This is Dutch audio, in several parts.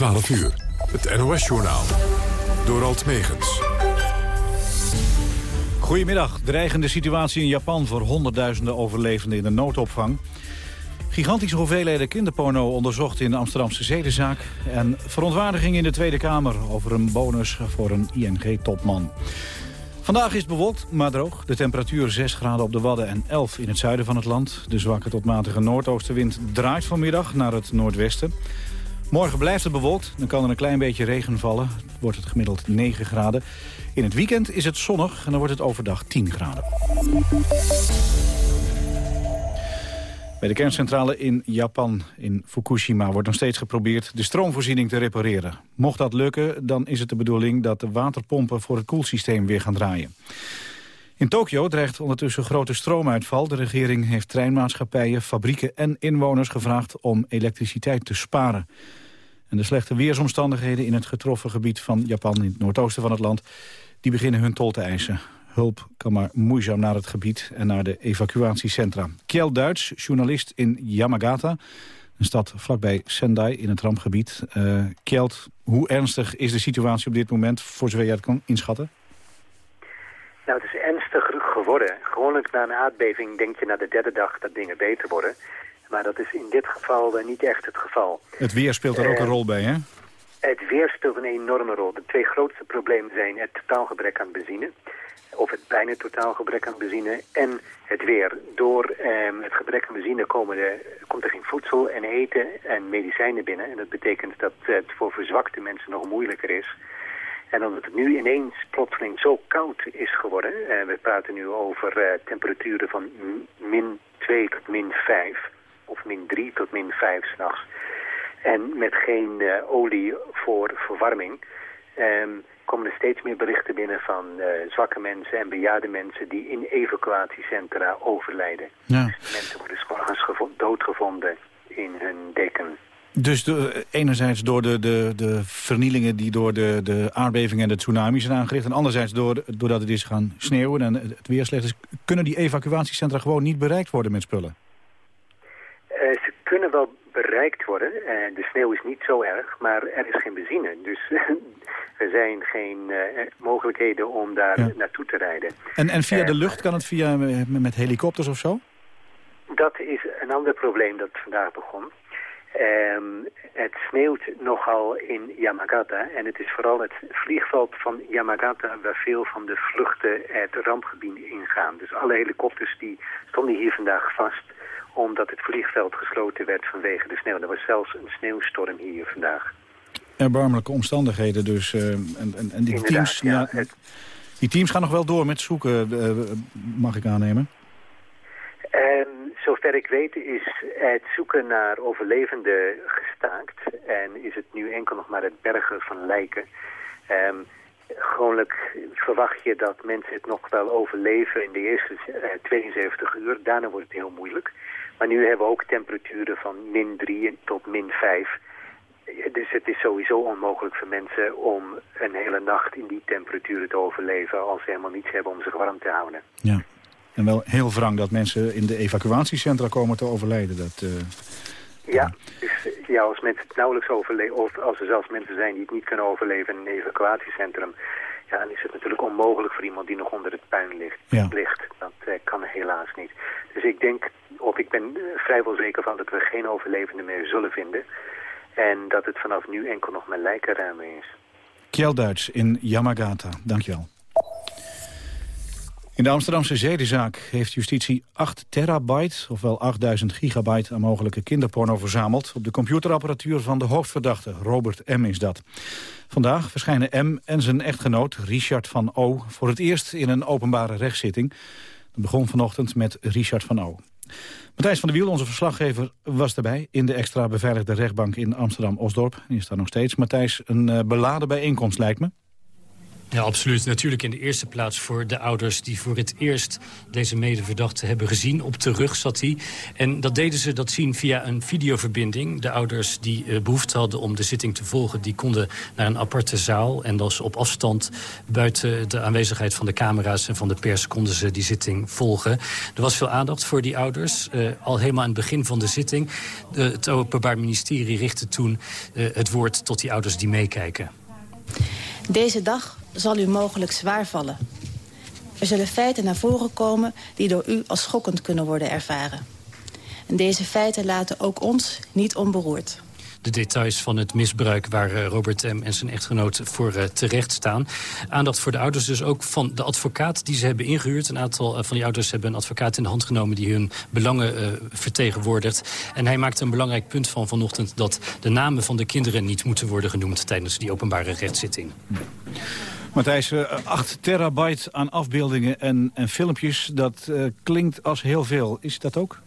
12 uur. Het NOS-journaal. Door Alt Megens. Goedemiddag. Dreigende situatie in Japan voor honderdduizenden overlevenden in de noodopvang. Gigantische hoeveelheden kinderporno onderzocht in de Amsterdamse zedenzaak. En verontwaardiging in de Tweede Kamer over een bonus voor een ING-topman. Vandaag is bewolkt, maar droog. De temperatuur 6 graden op de Wadden en 11 in het zuiden van het land. De zwakke tot matige noordoostenwind draait vanmiddag naar het noordwesten. Morgen blijft het bewolkt, dan kan er een klein beetje regen vallen. Wordt het gemiddeld 9 graden. In het weekend is het zonnig en dan wordt het overdag 10 graden. Bij de kerncentrale in Japan, in Fukushima, wordt nog steeds geprobeerd de stroomvoorziening te repareren. Mocht dat lukken, dan is het de bedoeling dat de waterpompen voor het koelsysteem weer gaan draaien. In Tokio dreigt ondertussen grote stroomuitval. De regering heeft treinmaatschappijen, fabrieken en inwoners gevraagd om elektriciteit te sparen. En de slechte weersomstandigheden in het getroffen gebied van Japan... in het noordoosten van het land, die beginnen hun tol te eisen. Hulp kan maar moeizaam naar het gebied en naar de evacuatiecentra. Kjell Duits, journalist in Yamagata, een stad vlakbij Sendai in het rampgebied. Uh, Kjeld, hoe ernstig is de situatie op dit moment, voor zover jij het kan inschatten? Nou, het is ernstiger geworden. Gewoonlijk na een aardbeving denk je na de derde dag dat dingen beter worden. Maar dat is in dit geval uh, niet echt het geval. Het weer speelt er ook een eh, rol bij, hè? Het weer speelt een enorme rol. De twee grootste problemen zijn het totaalgebrek aan benzine of het bijna totaal gebrek aan benzine en het weer. Door eh, het gebrek aan benzine komen de, komt er geen voedsel en eten en medicijnen binnen. En dat betekent dat het voor verzwakte mensen nog moeilijker is. En omdat het nu ineens plotseling zo koud is geworden... Uh, we praten nu over uh, temperaturen van min 2 tot min 5... of min 3 tot min 5 s'nachts... en met geen uh, olie voor verwarming... Um, komen er steeds meer berichten binnen van uh, zwakke mensen en bejaarde mensen die in evacuatiecentra overlijden. Ja. Dus mensen worden s'morgens doodgevonden in hun deken. Dus de, enerzijds door de, de, de vernielingen die door de, de aardbevingen en de tsunamis zijn aangericht... en anderzijds door, doordat het is gaan sneeuwen en het weer slecht is... kunnen die evacuatiecentra gewoon niet bereikt worden met spullen? Kunnen wel bereikt worden. De sneeuw is niet zo erg, maar er is geen benzine. Dus er zijn geen uh, mogelijkheden om daar naartoe te rijden. En, en via de lucht kan het via, met helikopters of zo? Dat is een ander probleem dat vandaag begon. Um, het sneeuwt nogal in Yamagata en het is vooral het vliegveld van Yamagata waar veel van de vluchten het rampgebied ingaan. Dus alle helikopters die stonden hier vandaag vast omdat het vliegveld gesloten werd vanwege de sneeuw. Er was zelfs een sneeuwstorm hier vandaag. Erbarmelijke omstandigheden dus. Uh, en, en, en die, teams, ja, die teams gaan nog wel door met zoeken, uh, mag ik aannemen? Um, zover ik weet is het zoeken naar overlevenden gestaakt. En is het nu enkel nog maar het bergen van lijken. Um, gewoonlijk verwacht je dat mensen het nog wel overleven in de eerste 72 uur. Daarna wordt het heel moeilijk. Maar nu hebben we ook temperaturen van min 3 tot min 5. Dus het is sowieso onmogelijk voor mensen om een hele nacht in die temperaturen te overleven... als ze helemaal niets hebben om zich warm te houden. Ja, en wel heel wrang dat mensen in de evacuatiecentra komen te overlijden. Dat, uh... Ja, dus, ja, als mensen het nauwelijks overleven... of als er zelfs mensen zijn die het niet kunnen overleven in een evacuatiecentrum... ja, dan is het natuurlijk onmogelijk voor iemand die nog onder het puin ligt. Ja. ligt. Dat uh, kan helaas niet. Dus ik denk of ik ben vrijwel zeker van dat we geen overlevenden meer zullen vinden. En dat het vanaf nu enkel nog met lijkenruimen is. Kjell Duits in Yamagata, dankjewel. In de Amsterdamse zedenzaak heeft justitie 8 terabyte, ofwel 8000 gigabyte aan mogelijke kinderporno verzameld. Op de computerapparatuur van de hoofdverdachte, Robert M. is dat. Vandaag verschijnen M en zijn echtgenoot, Richard van O, voor het eerst in een openbare rechtszitting. Dat begon vanochtend met Richard van O. Matthijs van der Wiel, onze verslaggever, was erbij... in de extra beveiligde rechtbank in Amsterdam-Osdorp. Die is daar nog steeds. Matthijs, een uh, beladen bijeenkomst lijkt me. Ja, absoluut. Natuurlijk in de eerste plaats voor de ouders... die voor het eerst deze medeverdachte hebben gezien. Op de rug zat hij. En dat deden ze dat zien via een videoverbinding. De ouders die uh, behoefte hadden om de zitting te volgen... die konden naar een aparte zaal. En dus op afstand, buiten de aanwezigheid van de camera's... en van de pers, konden ze die zitting volgen. Er was veel aandacht voor die ouders. Uh, al helemaal aan het begin van de zitting. Uh, het Openbaar Ministerie richtte toen het woord tot die ouders die meekijken. Deze dag zal u mogelijk zwaar vallen. Er zullen feiten naar voren komen die door u als schokkend kunnen worden ervaren. En deze feiten laten ook ons niet onberoerd de details van het misbruik... waar eh, Robert M. en zijn echtgenoot voor uh, terecht staan. Aandacht voor de ouders dus ook van de advocaat die ze hebben ingehuurd. Een aantal uh, van die ouders hebben een advocaat in de hand genomen... die hun belangen vertegenwoordigt. En hij maakt een belangrijk punt van vanochtend... dat de namen van de kinderen niet moeten worden genoemd... tijdens die openbare rechtszitting. Matthijs, 8 terabyte aan afbeeldingen en, en filmpjes, dat uh, klinkt als heel veel. Is dat ook?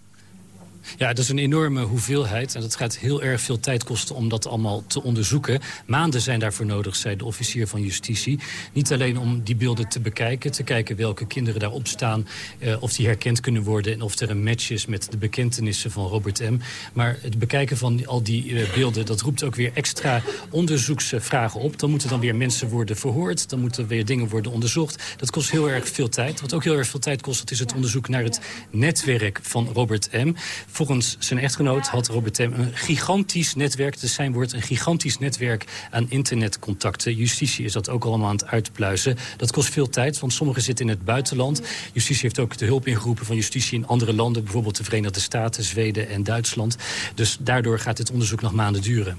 Ja, dat is een enorme hoeveelheid. En dat gaat heel erg veel tijd kosten om dat allemaal te onderzoeken. Maanden zijn daarvoor nodig, zei de officier van justitie. Niet alleen om die beelden te bekijken. Te kijken welke kinderen daarop staan. Uh, of die herkend kunnen worden. En of er een match is met de bekentenissen van Robert M. Maar het bekijken van al die uh, beelden... dat roept ook weer extra onderzoeksvragen op. Dan moeten dan weer mensen worden verhoord. Dan moeten weer dingen worden onderzocht. Dat kost heel erg veel tijd. Wat ook heel erg veel tijd kost, dat is het onderzoek naar het netwerk van Robert M. Volgens zijn echtgenoot had Robert Tem een gigantisch netwerk... dus zijn woord een gigantisch netwerk aan internetcontacten. Justitie is dat ook allemaal aan het uitpluizen. Dat kost veel tijd, want sommigen zitten in het buitenland. Justitie heeft ook de hulp ingeroepen van justitie in andere landen... bijvoorbeeld de Verenigde Staten, Zweden en Duitsland. Dus daardoor gaat dit onderzoek nog maanden duren.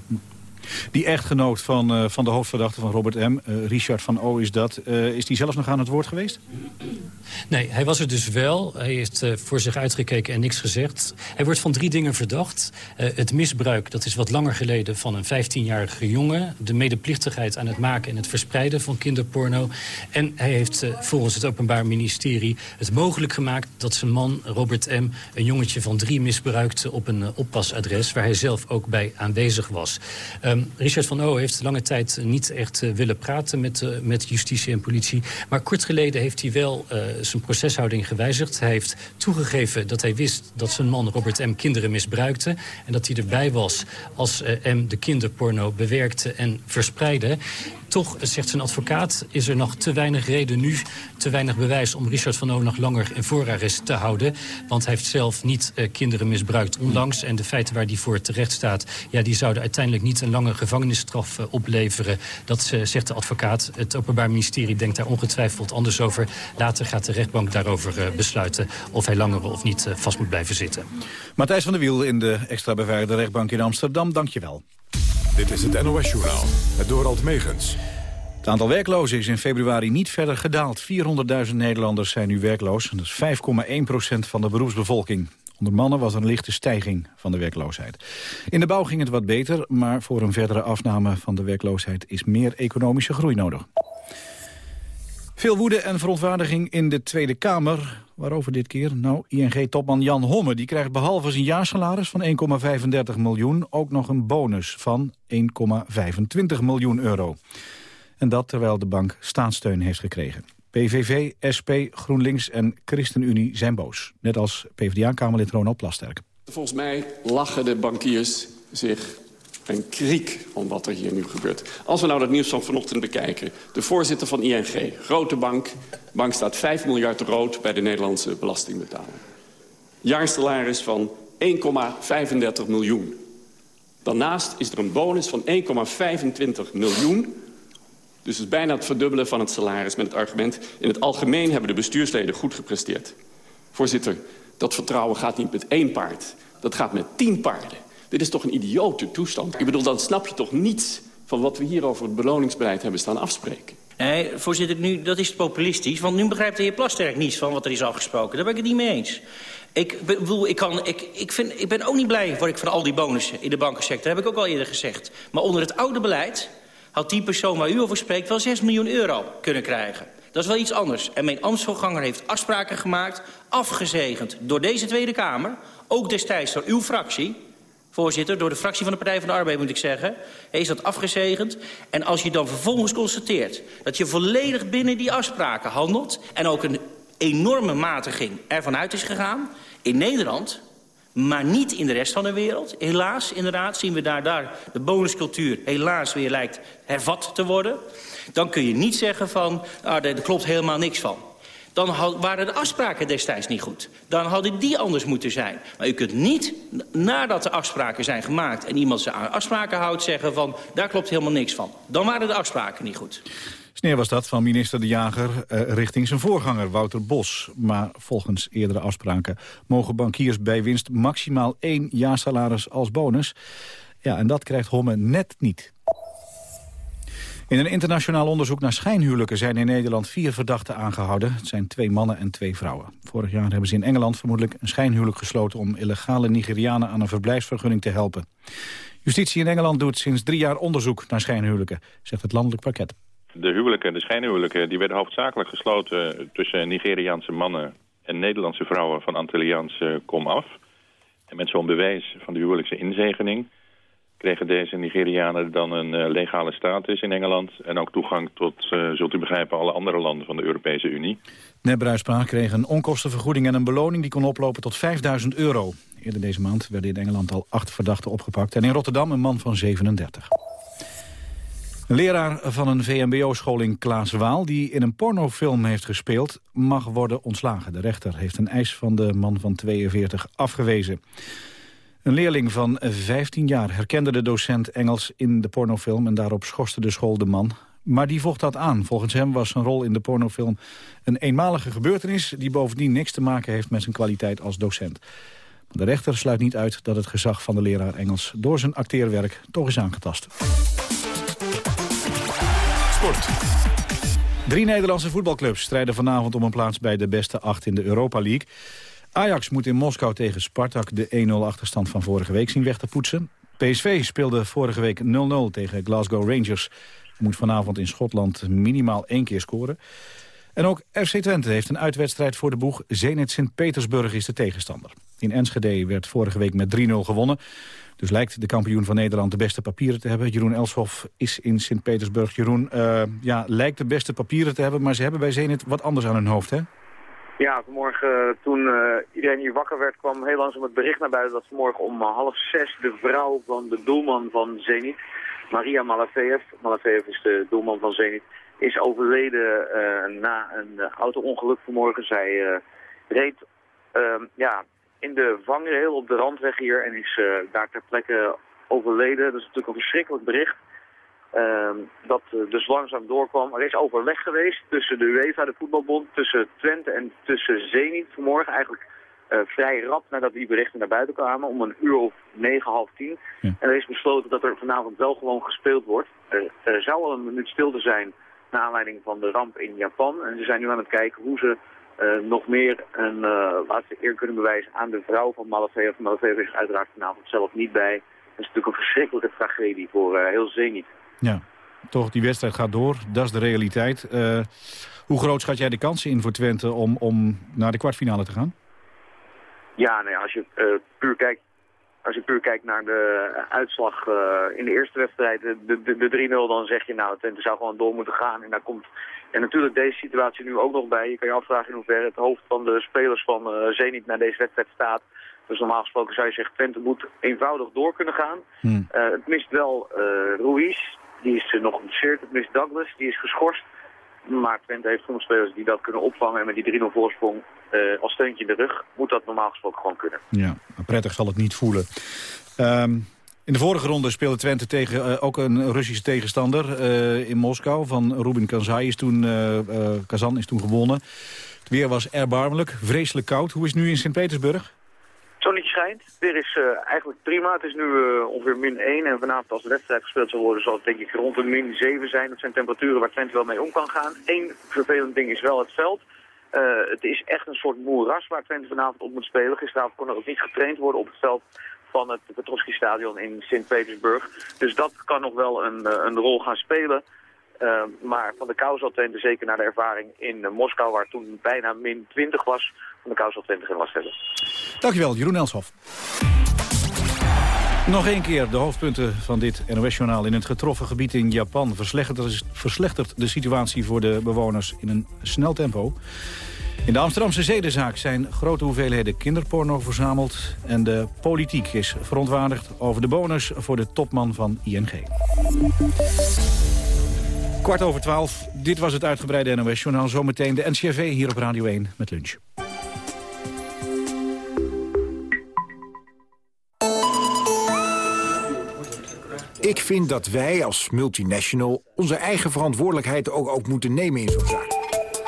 Die echtgenoot van, uh, van de hoofdverdachte van Robert M., uh, Richard van O. is dat. Uh, is die zelf nog aan het woord geweest? Nee, hij was er dus wel. Hij heeft voor zich uitgekeken en niks gezegd. Hij wordt van drie dingen verdacht. het misbruik, dat is wat langer geleden, van een 15-jarige jongen. De medeplichtigheid aan het maken en het verspreiden van kinderporno. En hij heeft volgens het Openbaar Ministerie het mogelijk gemaakt... dat zijn man, Robert M., een jongetje van drie misbruikte op een oppasadres... waar hij zelf ook bij aanwezig was. Um, Richard van O heeft lange tijd niet echt uh, willen praten met, uh, met justitie en politie. Maar kort geleden heeft hij wel zijn proceshouding gewijzigd. Hij heeft toegegeven dat hij wist dat zijn man Robert M. kinderen misbruikte. En dat hij erbij was als M. de kinderporno bewerkte en verspreidde. Toch, zegt zijn advocaat, is er nog te weinig reden nu... te weinig bewijs om Richard van O nog langer in voorarrest te houden. Want hij heeft zelf niet kinderen misbruikt onlangs. En de feiten waar hij voor terecht staat... Ja, die zouden uiteindelijk niet een lange gevangenisstraf uh, opleveren. Dat uh, zegt de advocaat. Het Openbaar Ministerie denkt daar ongetwijfeld anders over. Later gaat de rechtbank daarover besluiten... of hij langer of niet vast moet blijven zitten. Matthijs van der Wiel in de extra beveiligde rechtbank in Amsterdam. Dank je wel. Dit is het NOS-journaal, het Dorald Megens. Het aantal werklozen is in februari niet verder gedaald. 400.000 Nederlanders zijn nu werkloos. Dat is 5,1% van de beroepsbevolking. Onder mannen was er een lichte stijging van de werkloosheid. In de bouw ging het wat beter, maar voor een verdere afname van de werkloosheid is meer economische groei nodig. Veel woede en verontwaardiging in de Tweede Kamer. Waarover dit keer? Nou, ING-topman Jan Homme die krijgt behalve zijn jaarsalaris van 1,35 miljoen... ook nog een bonus van 1,25 miljoen euro. En dat terwijl de bank staatssteun heeft gekregen. PVV, SP, GroenLinks en ChristenUnie zijn boos. Net als PvdA-kamerlid Ronald Plasterk. Volgens mij lachen de bankiers zich een kriek om wat er hier nu gebeurt. Als we nou dat nieuws van vanochtend bekijken. De voorzitter van ING, grote bank. bank staat 5 miljard rood bij de Nederlandse belastingbetaler. Jaarsalaris van 1,35 miljoen. Daarnaast is er een bonus van 1,25 miljoen. Dus het is bijna het verdubbelen van het salaris met het argument... in het algemeen hebben de bestuursleden goed gepresteerd. Voorzitter, dat vertrouwen gaat niet met één paard. Dat gaat met tien paarden. Dit is toch een idiote toestand? Ik bedoel, dan snap je toch niets van wat we hier over het beloningsbeleid hebben staan afspreken. Nee, voorzitter, nu, dat is populistisch. Want nu begrijpt de heer Plasterk niets van wat er is afgesproken. Daar ben ik het niet mee eens. Ik, bedoel, ik, kan, ik, ik, vind, ik ben ook niet blij word ik van al die bonussen in de bankensector. Heb ik ook al eerder gezegd. Maar onder het oude beleid had die persoon waar u over spreekt... wel 6 miljoen euro kunnen krijgen. Dat is wel iets anders. En mijn ambtsvoorganger heeft afspraken gemaakt... afgezegend door deze Tweede Kamer, ook destijds door uw fractie voorzitter, door de fractie van de Partij van de Arbeid moet ik zeggen. Is dat afgezegend. En als je dan vervolgens constateert dat je volledig binnen die afspraken handelt... en ook een enorme matiging ervan uit is gegaan... in Nederland, maar niet in de rest van de wereld. Helaas, inderdaad, zien we daar, daar de bonuscultuur helaas weer lijkt hervat te worden. Dan kun je niet zeggen van, ah, er klopt helemaal niks van dan waren de afspraken destijds niet goed. Dan hadden die anders moeten zijn. Maar u kunt niet, nadat de afspraken zijn gemaakt... en iemand zijn afspraken houdt, zeggen van... daar klopt helemaal niks van. Dan waren de afspraken niet goed. Sneer was dat van minister De Jager eh, richting zijn voorganger Wouter Bos. Maar volgens eerdere afspraken mogen bankiers bij winst maximaal één jaarsalaris als bonus. Ja, en dat krijgt Homme net niet. In een internationaal onderzoek naar schijnhuwelijken zijn in Nederland vier verdachten aangehouden. Het zijn twee mannen en twee vrouwen. Vorig jaar hebben ze in Engeland vermoedelijk een schijnhuwelijk gesloten om illegale Nigerianen aan een verblijfsvergunning te helpen. Justitie in Engeland doet sinds drie jaar onderzoek naar schijnhuwelijken, zegt het landelijk pakket. De huwelijken, de schijnhuwelijken, die werden hoofdzakelijk gesloten tussen Nigeriaanse mannen en Nederlandse vrouwen van Antilliaanse kom af. En met zo'n bewijs van de huwelijkse inzegening kregen deze Nigerianen dan een uh, legale status in Engeland... en ook toegang tot, uh, zult u begrijpen, alle andere landen van de Europese Unie. Neb Bruispa kreeg een onkostenvergoeding en een beloning... die kon oplopen tot 5000 euro. Eerder deze maand werden in Engeland al acht verdachten opgepakt... en in Rotterdam een man van 37. Een leraar van een VMBO-school in Klaaswaal... die in een pornofilm heeft gespeeld, mag worden ontslagen. De rechter heeft een eis van de man van 42 afgewezen. Een leerling van 15 jaar herkende de docent Engels in de pornofilm... en daarop schorste de school de man. Maar die vocht dat aan. Volgens hem was zijn rol in de pornofilm een eenmalige gebeurtenis... die bovendien niks te maken heeft met zijn kwaliteit als docent. De rechter sluit niet uit dat het gezag van de leraar Engels... door zijn acteerwerk toch is aangetast. Drie Nederlandse voetbalclubs strijden vanavond om een plaats bij de beste acht in de Europa League. Ajax moet in Moskou tegen Spartak de 1-0 achterstand van vorige week zien weg te poetsen. PSV speelde vorige week 0-0 tegen Glasgow Rangers. Moet vanavond in Schotland minimaal één keer scoren. En ook FC Twente heeft een uitwedstrijd voor de boeg. Zenit Sint-Petersburg is de tegenstander. In Enschede werd vorige week met 3-0 gewonnen. Dus lijkt de kampioen van Nederland de beste papieren te hebben. Jeroen Elshoff is in Sint-Petersburg. Jeroen, uh, ja, lijkt de beste papieren te hebben... maar ze hebben bij Zenit wat anders aan hun hoofd, hè? Ja, vanmorgen eh, toen uh, iedereen hier wakker werd kwam heel langzaam het bericht naar buiten dat vanmorgen om half zes de vrouw van de doelman van Zenit, Maria Malafeev, Malafeev is de doelman van Zenit, is overleden na een auto-ongeluk vanmorgen. Zij reed ehm, ja, in de vangrail op de randweg hier en is daar ter plekke overleden. Dat is natuurlijk een verschrikkelijk bericht. Ehm, dat uh, dus langzaam doorkwam. Er is overleg geweest tussen de UEFA, de voetbalbond, tussen Twente en tussen Zenit vanmorgen. Eigenlijk uh, vrij rap nadat die berichten naar buiten kwamen, om een uur of negen, half tien. En er is besloten dat er vanavond wel gewoon gespeeld wordt. Er, er zou al een minuut stilte zijn naar aanleiding van de ramp in Japan. En ze zijn nu aan het kijken hoe ze nog meer een laatste eer kunnen bewijzen aan de vrouw van Malafeev. Malafeev is uiteraard vanavond zelf niet bij. Dat is natuurlijk een verschrikkelijke tragedie voor heel Zenit. Ja, toch, die wedstrijd gaat door. Dat is de realiteit. Uh, hoe groot schat jij de kansen in voor Twente om, om naar de kwartfinale te gaan? Ja, nou ja, als je uh, puur kijkt als je puur kijkt naar de uitslag uh, in de eerste wedstrijd, de, de, de 3-0, dan zeg je nou, Twente zou gewoon door moeten gaan. En daar komt en natuurlijk deze situatie nu ook nog bij. Je kan je afvragen in hoeverre het hoofd van de spelers van uh, Zenit naar deze wedstrijd staat. Dus normaal gesproken zou je zeggen, Twente moet eenvoudig door kunnen gaan. Hmm. Uh, het mist wel Ruiz, die is nog geblesseerd. Het mist Douglas, die is geschorst. Maar Twente heeft genoeg spelers die dat kunnen opvangen. En met die 3-0 voorsprong uh, als steuntje in de rug moet dat normaal gesproken gewoon kunnen. Ja, prettig zal het niet voelen. Um, in de vorige ronde speelde Twente tegen uh, ook een Russische tegenstander uh, in Moskou. Van Rubin Kazan is, toen, Kazan is toen gewonnen. Het weer was erbarmelijk, vreselijk koud. Hoe is het nu in Sint-Petersburg? Zonnetje schijnt. Weer is uh, eigenlijk prima. Het is nu uh, ongeveer min 1. En vanavond als de wedstrijd gespeeld zal worden zal het denk ik rond de min 7 zijn. Dat zijn temperaturen waar Twente wel mee om kan gaan. Eén vervelend ding is wel het veld. Uh, het is echt een soort moeras waar Twente vanavond op moet spelen. Gisteravond kon er ook niet getraind worden op het veld van het Petrovski-stadion in Sint-Petersburg. Dus dat kan nog wel een, een rol gaan spelen. Uh, maar van de kou zal Twente zeker naar de ervaring in uh, Moskou, waar toen bijna min 20 was, van de kou zal Twente geen last hebben. Dankjewel, Jeroen Elshoff. Nog één keer de hoofdpunten van dit NOS-journaal. In het getroffen gebied in Japan verslechtert, verslechtert de situatie voor de bewoners in een snel tempo. In de Amsterdamse zedenzaak zijn grote hoeveelheden kinderporno verzameld... en de politiek is verontwaardigd over de bonus voor de topman van ING. Kwart over twaalf, dit was het uitgebreide NOS-journaal. Zometeen de NCRV hier op Radio 1 met lunch. Ik vind dat wij als multinational onze eigen verantwoordelijkheid ook, ook moeten nemen in zo'n zaak.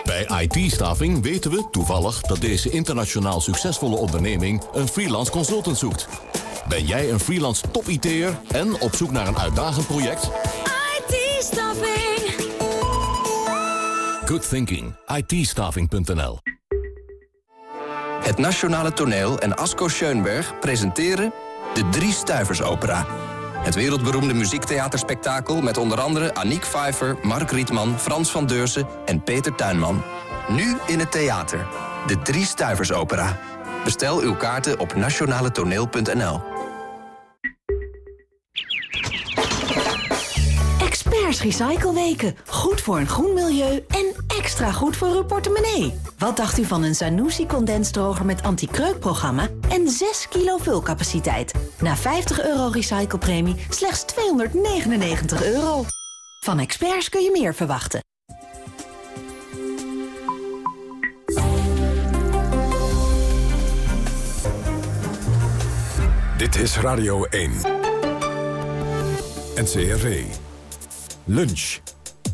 Bij IT-staving weten we toevallig dat deze internationaal succesvolle onderneming een freelance consultant zoekt. Ben jij een freelance top-IT'er en op zoek naar een uitdagend project? IT-staving. Good thinking. it Het Nationale Toneel en Asko Schoenberg presenteren de Drie Stuivers Opera. Het wereldberoemde muziektheaterspektakel met onder andere Aniek Pfeiffer, Mark Rietman, Frans van Deursen en Peter Tuinman. Nu in het theater. De Drie Stuivers Opera. Bestel uw kaarten op nationaletoneel.nl. Experts Recycleweken. Goed voor een groen milieu en extra goed voor uw portemonnee. Wat dacht u van een Zanussi condensdroger met anti-kreukprogramma en 6 kilo vulcapaciteit? Na 50 euro recyclepremie slechts 299 euro. Van experts kun je meer verwachten. Dit is Radio 1. NCRV. Lunch.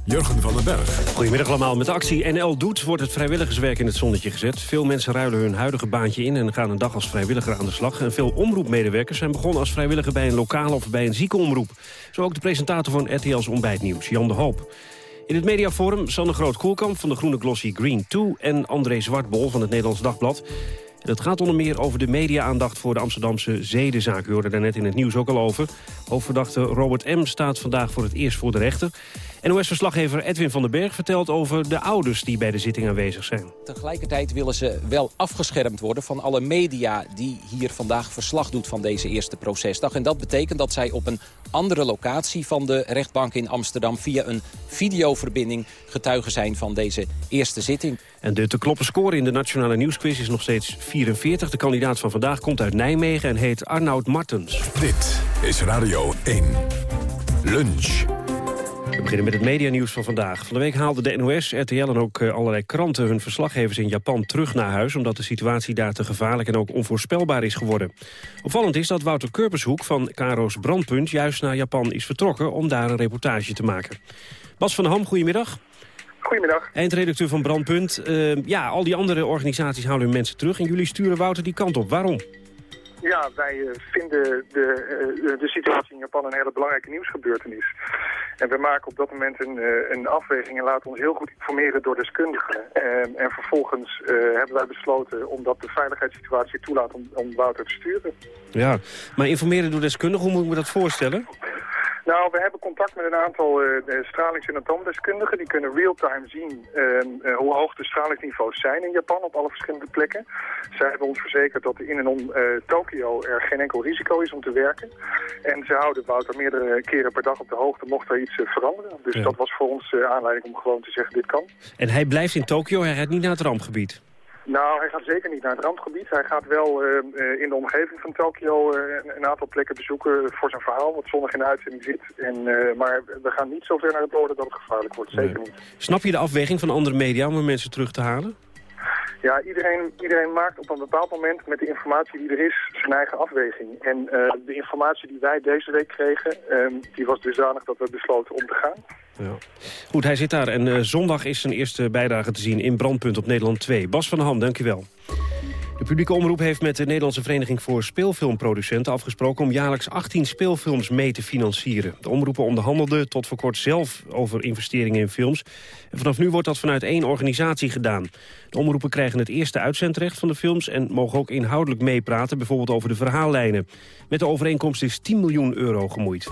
Jurgen van den Berg. Goedemiddag allemaal. Met de actie NL Doet wordt het vrijwilligerswerk in het zonnetje gezet. Veel mensen ruilen hun huidige baantje in en gaan een dag als vrijwilliger aan de slag. En veel omroepmedewerkers zijn begonnen als vrijwilliger bij een lokale of bij een ziekenomroep. Zo ook de presentator van RTL's Ontbijtnieuws, Jan de Hoop. In het mediaforum Sanne Groot-Koelkamp van de groene glossy Green 2... en André Zwartbol van het Nederlands Dagblad. Het gaat onder meer over de media-aandacht voor de Amsterdamse zedenzaak. U hoorde daar net in het nieuws ook al over. Hoofdverdachte Robert M. staat vandaag voor het eerst voor de rechter. NOS-verslaggever Edwin van den Berg vertelt over de ouders die bij de zitting aanwezig zijn. Tegelijkertijd willen ze wel afgeschermd worden van alle media die hier vandaag verslag doet van deze eerste procesdag. En dat betekent dat zij op een andere locatie van de rechtbank in Amsterdam via een videoverbinding getuigen zijn van deze eerste zitting. En de te kloppen score in de Nationale Nieuwsquiz is nog steeds 44. De kandidaat van vandaag komt uit Nijmegen en heet Arnoud Martens. Dit is Radio 1. Lunch. We beginnen met het medianieuws van vandaag. Van de week haalden de NOS, RTL en ook eh, allerlei kranten... hun verslaggevers in Japan terug naar huis... omdat de situatie daar te gevaarlijk en ook onvoorspelbaar is geworden. Opvallend is dat Wouter Kurpershoek van Karo's Brandpunt... juist naar Japan is vertrokken om daar een reportage te maken. Bas van der Ham, goedemiddag. Goedemiddag. Eindredacteur van Brandpunt. Uh, ja, al die andere organisaties houden hun mensen terug... en jullie sturen Wouter die kant op. Waarom? Ja, wij uh, vinden de, uh, de situatie in Japan een hele belangrijke nieuwsgebeurtenis. En we maken op dat moment een, een afweging en laten ons heel goed informeren door deskundigen. En, en vervolgens hebben wij besloten, omdat de veiligheidssituatie toelaat, om, om Wouter te sturen. Ja, maar informeren door deskundigen, hoe moet ik me dat voorstellen? Nou, we hebben contact met een aantal uh, stralings- en atoomdeskundigen. Die kunnen real-time zien uh, uh, hoe hoog de stralingsniveaus zijn in Japan op alle verschillende plekken. Zij hebben ons verzekerd dat in en om Tokio er geen enkel risico is om te werken. En ze houden Wouter meerdere keren per dag op de hoogte mocht er iets veranderen. Dus ja. dat was voor ons aanleiding om gewoon te zeggen dit kan. En hij blijft in Tokio, hij gaat niet naar het rampgebied? Nou, hij gaat zeker niet naar het rampgebied. Hij gaat wel uh, in de omgeving van Tokio uh, een aantal plekken bezoeken voor zijn verhaal, wat in de uitzending zit. En, uh, maar we gaan niet zo ver naar het noorden dat het gevaarlijk wordt, zeker nee. niet. Snap je de afweging van andere media om mensen terug te halen? Ja, iedereen, iedereen maakt op een bepaald moment met de informatie die er is zijn eigen afweging. En uh, de informatie die wij deze week kregen, uh, die was dusdanig dat we besloten om te gaan. Ja. Goed, hij zit daar en uh, zondag is zijn eerste bijdrage te zien in Brandpunt op Nederland 2. Bas van Ham, dankjewel. De publieke omroep heeft met de Nederlandse Vereniging voor Speelfilmproducenten afgesproken om jaarlijks 18 speelfilms mee te financieren. De omroepen onderhandelden tot voor kort zelf over investeringen in films. En vanaf nu wordt dat vanuit één organisatie gedaan. De omroepen krijgen het eerste uitzendrecht van de films en mogen ook inhoudelijk meepraten, bijvoorbeeld over de verhaallijnen. Met de overeenkomst is 10 miljoen euro gemoeid.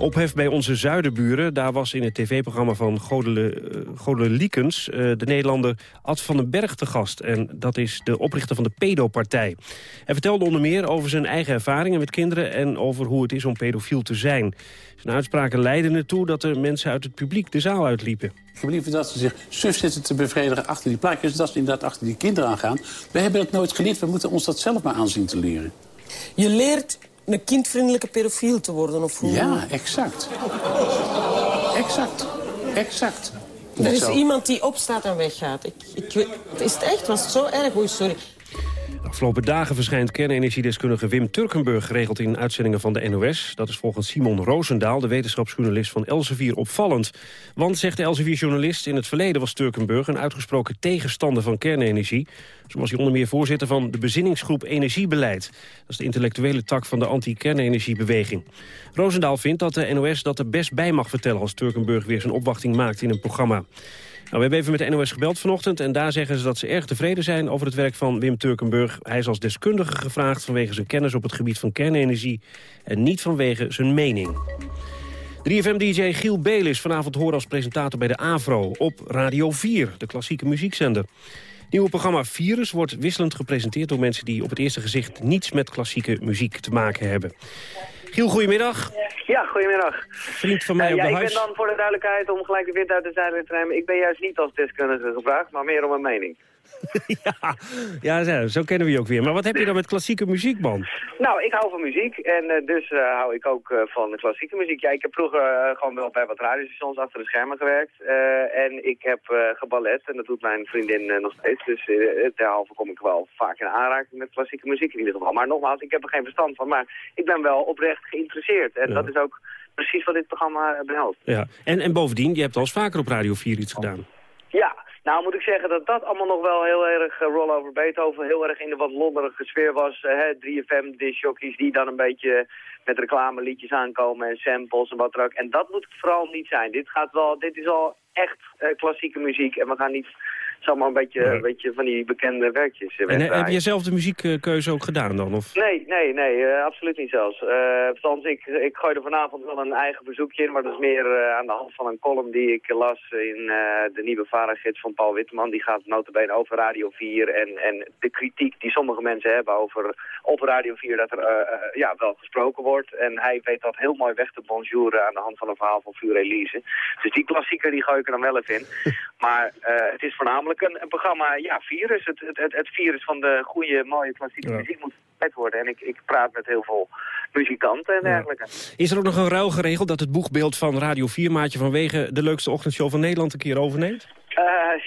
Ophef bij onze zuidenburen. Daar was in het tv-programma van Godele, uh, Godele Liekens... Uh, de Nederlander Ad van den Berg te gast. En dat is de oprichter van de pedopartij. Hij vertelde onder meer over zijn eigen ervaringen met kinderen... en over hoe het is om pedofiel te zijn. Zijn uitspraken leidden ertoe dat er mensen uit het publiek de zaal uitliepen. Liever dat ze zich suf zitten te bevredigen achter die plaatjes... dat ze inderdaad achter die kinderen aangaan. We hebben dat nooit geleerd. We moeten ons dat zelf maar aanzien te leren. Je leert een kindvriendelijke pedofiel te worden? Of hoe? Ja, exact. exact. Exact. Er is iemand die opstaat en weggaat. Ik, ik, is het echt? Was het zo erg? Oei, sorry. De afgelopen dagen verschijnt kernenergiedeskundige Wim Turkenburg geregeld in uitzendingen van de NOS. Dat is volgens Simon Roosendaal, de wetenschapsjournalist van Elsevier, opvallend. Want, zegt de Elsevier-journalist, in het verleden was Turkenburg een uitgesproken tegenstander van kernenergie. Zo was hij onder meer voorzitter van de bezinningsgroep Energiebeleid. Dat is de intellectuele tak van de anti-kernenergiebeweging. Roosendaal vindt dat de NOS dat er best bij mag vertellen als Turkenburg weer zijn opwachting maakt in een programma. Nou, we hebben even met de NOS gebeld vanochtend... en daar zeggen ze dat ze erg tevreden zijn over het werk van Wim Turkenburg. Hij is als deskundige gevraagd vanwege zijn kennis op het gebied van kernenergie... en niet vanwege zijn mening. 3FM-dj Giel Belis vanavond horen als presentator bij de AVRO... op Radio 4, de klassieke muziekzender. Nieuwe programma Virus wordt wisselend gepresenteerd door mensen... die op het eerste gezicht niets met klassieke muziek te maken hebben. Giel, goedemiddag. Ja, goedemiddag. Vriend van mij uh, op ja, de ik huis. ben dan voor de duidelijkheid, om gelijk de wind uit de zeilen te nemen... ik ben juist niet als deskundige gevraagd, maar meer om een mening. ja, ja, zo kennen we je ook weer. Maar wat heb je dan met klassieke muziek, man? Nou, ik hou van muziek en uh, dus uh, hou ik ook uh, van klassieke muziek. Ja, ik heb vroeger gewoon wel bij wat radiostations achter de schermen gewerkt. en ik heb geballet en dat doet mijn vriendin nog steeds. Dus derhalve kom ik wel vaak in aanraking met klassieke muziek in ieder geval. Maar nogmaals, ik heb er geen verstand van. Maar ik ben wel oprecht geïnteresseerd. En ja. dat is ook precies wat dit programma behelst. Ja, en, en bovendien, je hebt al eens vaker op Radio 4 iets gedaan. Ja, nou moet ik zeggen dat dat allemaal nog wel heel erg uh, Roll Over Beethoven heel erg in de wat lodderige sfeer was. Uh, hè, 3FM discjockeys die dan een beetje met reclameliedjes aankomen en samples en wat er ook. En dat moet het vooral niet zijn. Dit, gaat wel, dit is al echt uh, klassieke muziek en we gaan niet zomaar een beetje, ja. een beetje van die bekende werkjes uh, En heb je zelf de muziekkeuze ook gedaan dan? Of? Nee, nee, nee, uh, absoluut niet zelfs. Uh, ik, ik gooi er vanavond wel een eigen verzoekje in, maar dat is meer aan de hand van een column die ik las in de nieuwe varengids van Paul Witteman. Die gaat notabene over Radio 4 en, en de kritiek die sommige mensen hebben over op Radio 4 dat er ja, wel gesproken wordt. En hij weet dat heel mooi weg te bonjouren aan de hand van een verhaal van Vuur Elise. Dus die klassieker die gooi ik er dan wel even in. Maar het is voornamelijk een, een, programma, ja, virus. Het, het, het, virus van de goede, mooie klassieke ja. muziek moet vet worden. En ik, ik praat met heel veel muzikanten en dergelijke. Ja. Is er ook nog een ruil geregeld dat het boegbeeld van Radio 4 maatje vanwege de leukste ochtendshow van Nederland een keer overneemt? Uh,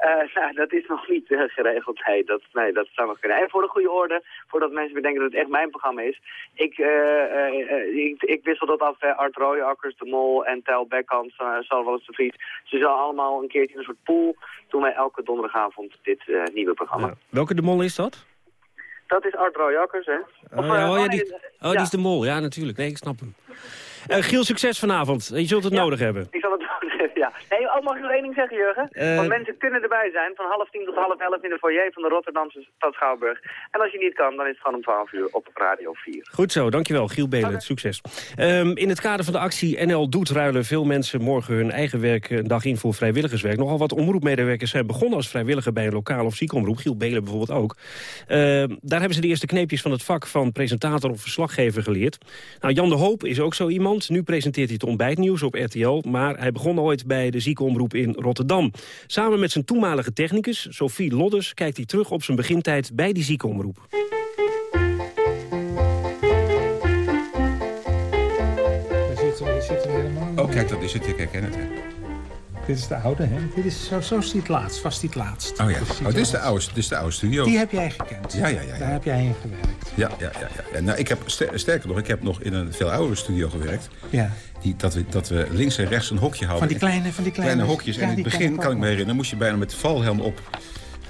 Uh, nou, dat is nog niet uh, geregeld. Nee dat, nee, dat zou nog kunnen. En voor de goede orde, voordat mensen bedenken dat het echt mijn programma is. Ik, uh, ik, ik, wissel dat af. Art Rooijakkers, De Mol en Tel Beckhand, Salvo de Vries. Ze zullen allemaal een keertje in een soort pool doen wij elke donderdagavond dit nieuwe programma. Welke De Mol is dat? Dat is Art Rooijakkers, hè? Of, oh, ja, oh, ja, die, oh, die is De Mol. Ja, natuurlijk. Nee, ik snap hem. Giel, succes vanavond. Je zult het ja, nodig hebben. Ik zal het nodig hebben, ja. Nee, oh, mag ik nog één ding zeggen, Jurgen? Uh, Want mensen kunnen erbij zijn van half tien tot half elf in de foyer van de Rotterdamse stad Schouwburg. En als je niet kan, dan is het gewoon om twaalf uur op Radio 4. Goed zo, dankjewel. Giel Belen, okay. succes. Um, in het kader van de actie NL Doet ruilen veel mensen morgen hun eigen werk een dag in voor vrijwilligerswerk. Nogal wat omroepmedewerkers zijn begonnen als vrijwilliger bij een lokaal of ziekenomroep. Giel Belen bijvoorbeeld ook. Uh, daar hebben ze de eerste kneepjes van het vak van presentator of verslaggever geleerd. Nou, Jan de Hoop is ook zo iemand. Nu presenteert hij het ontbijtnieuws op RTL, maar hij begon ooit bij de ziekenomroep in Rotterdam. Samen met zijn toenmalige technicus, Sophie Loddes, kijkt hij terug op zijn begintijd bij die ziekenomroep. Daar helemaal Oh, kijk, dat is het. Ik herken het. Hè. Dit is de oude, hè? Dit is, zo, zo is die het laatst, was die het laatst. Oh ja, oh, dit, is de oude, dit is de oude studio. Die heb jij gekend. Ja, ja, ja. ja. Daar heb jij in gewerkt. Ja, ja, ja. ja. Nou, ik heb, sterker nog, ik heb nog in een veel oudere studio gewerkt. Ja. Die, dat, we, dat we links en rechts een hokje houden. Van die kleine, van die kleine, kleine hokjes. Ja, en in het begin, kan ik me herinneren, moest je bijna met valhelm op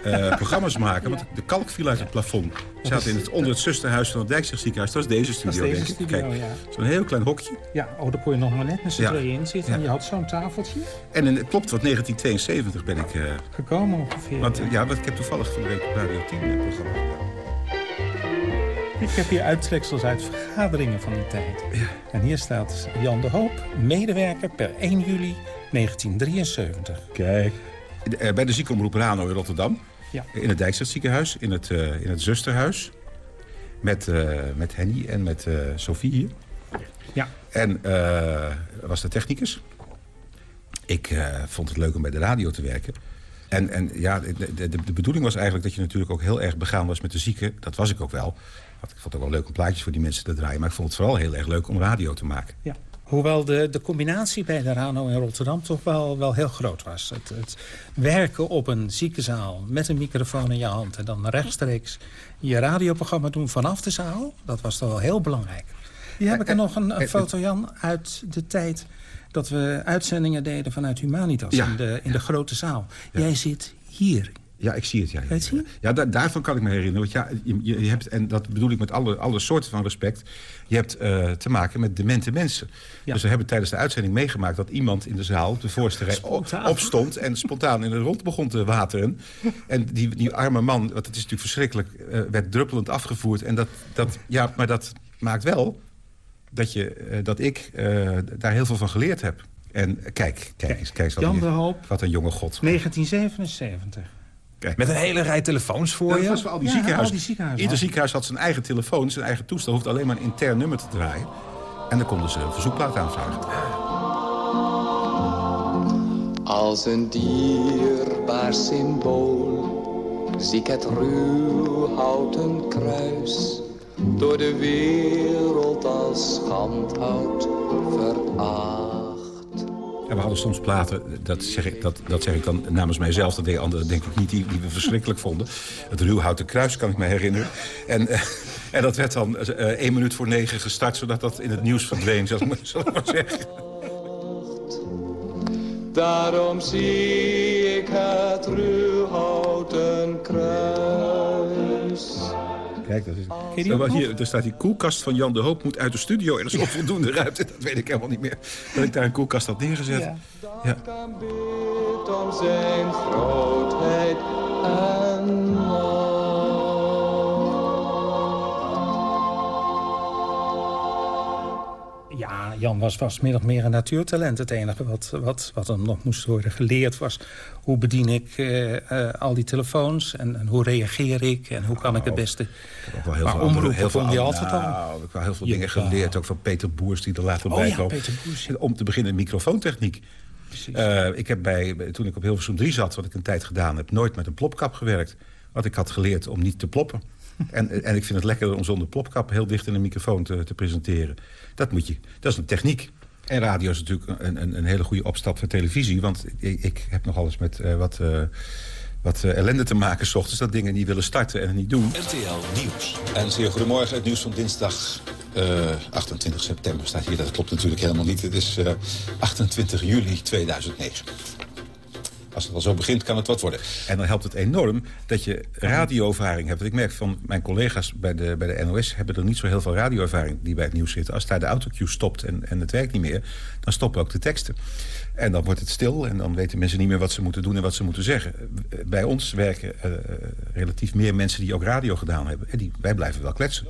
uh, programma's maken. Want de kalk viel uit het plafond. We zaten in het, onder het zusterhuis van het Dijkzicht ziekenhuis. Dat is deze studio, is deze denk ik. Studio, Kijk, ja. zo'n heel klein hokje. Ja, oh, daar kon je nog maar net met z'n Ja. tweeën in zitten. Ja. En je had zo'n tafeltje. En in, het klopt, wat 1972 ben ik... Uh, Gekomen ongeveer. want, ja. ja, want ik heb toevallig van de week op Radio 10 een programma gedaan. Ik heb hier uittreksels uit vergaderingen van die tijd. En hier staat Jan de Hoop, medewerker per 1 juli 1973. Kijk. Eh, Bij de ziekenomroep Rano in Rotterdam. Ja. In het Dijkstadziekenhuis, in het, eh, in het zusterhuis. Met, eh, met Henny en met eh Sophie hier. Ja. En was de technicus. Ik vond het leuk om bij de radio te werken. En, en ja, de, de, de bedoeling was eigenlijk dat je natuurlijk ook heel erg begaan was met de zieken. Dat was ik ook wel. Want ik vond het ook wel leuk om plaatjes voor die mensen te draaien. Maar ik vond het vooral heel erg leuk om radio te maken. Ja. Hoewel de, de combinatie bij de Rano in Rotterdam toch wel, wel heel groot was. Het, het werken op een ziekenzaal met een microfoon in je hand... en dan rechtstreeks je radioprogramma doen vanaf de zaal... dat was toch wel heel belangrijk. Hier heb ik er nog een, een foto, Jan, uit de tijd... dat we uitzendingen deden vanuit Humanitas Ja. in, de, in de grote zaal. Jij zit hier. Ja, ik zie het. Ja, het zien? Ja, da- daarvan kan ik me herinneren. Want ja, je, hebt, en dat bedoel ik met alle, alle soorten van respect... je hebt eh, te maken met demente mensen. Dus we hebben tijdens de uitzending meegemaakt... dat iemand in de zaal, de voorste rij, op- opstond... en spontaan in de rond begon te wateren. En die, die arme man, want het is natuurlijk verschrikkelijk... eh, werd druppelend afgevoerd. En dat, dat, ja, maar dat maakt wel dat, je, eh, dat ik daar heel veel van geleerd heb. En eh, kijk, kijk eens, kijk eens wat, Jan de Hoop. wat een jonge god. 1977. Met een hele rij telefoons voor dat je? was voor al die Ja, ziekenhuizen. al die ziekenhuizen. Ieder ziekenhuis had zijn eigen telefoon, zijn eigen toestel. Hoefde alleen maar een intern nummer te draaien. En dan konden ze een verzoekplaat aanvragen. Als een dierbaar symbool zie ik het ruw houten kruis door de wereld als schandhout veracht. En we hadden soms platen, dat zeg ik, dat, dat zeg ik dan namens mijzelf. Dat deden anderen denk ik niet, die, die we verschrikkelijk vonden. Het ruwhouten kruis kan ik me herinneren. En, eh, en dat werd dan eh, één minuut voor negen gestart... zodat dat in het nieuws verdween, zal ik maar, ik maar zeggen. Daarom zie ik het ruwhouten kruis. Kijk, dat is... Er, was hier, er staat die koelkast van Jan de Hoop moet uit de studio. En er is onvoldoende ruimte, dat weet ik helemaal niet meer. Dat ik daar een koelkast had neergezet. Ja. Ja. Bid om zijn grootheid Jan was, was min of meer een natuurtalent. Het enige wat, wat, wat hem nog moest worden geleerd was... hoe bedien ik eh, eh, al die telefoons en, en hoe reageer ik... en hoe kan ik het beste... ook wel heel maar veel omroepen heel veel andere- altijd al. Nou, ik heb wel heel veel Ja. dingen geleerd. Ook van Peter Boers, die er later Oh bij kwam. Peter Boers, ja. Om te beginnen microfoontechniek. Eh, ik heb bij, bij- toen ik op Hilversum 3 zat, wat ik een tijd gedaan heb... nooit met een plopkap gewerkt. Want ik had geleerd om niet te ploppen. En, en ik vind het lekkerder om zonder plopkap heel dicht in een microfoon te, te presenteren. Dat moet je. Dat is een techniek. En radio is natuurlijk een, een, een hele goede opstap voor televisie. Want ik, heb nogal eens met eh, wat, eh, wat eh, ellende te maken... s ochtends dat dingen niet willen starten en niet doen. RTL Nieuws. En zeer goedemorgen. Het nieuws van dinsdag eh, 28 september staat hier. Dat klopt natuurlijk helemaal niet. Het is eh, 28 juli 2009. Als het al zo begint, kan het wat worden. En dan helpt het enorm dat je radioervaring hebt. Want ik merk van mijn collega's bij de, bij de NOS... hebben er niet zo heel veel radioervaring die bij het nieuws zitten. Als daar de autocue stopt en, en het werkt niet meer... dan stoppen ook de teksten. En dan wordt het stil en dan weten mensen niet meer wat ze moeten doen en wat ze moeten zeggen. Bij ons werken eh, relatief meer mensen die ook radio gedaan hebben. En die, wij blijven wel kletsen.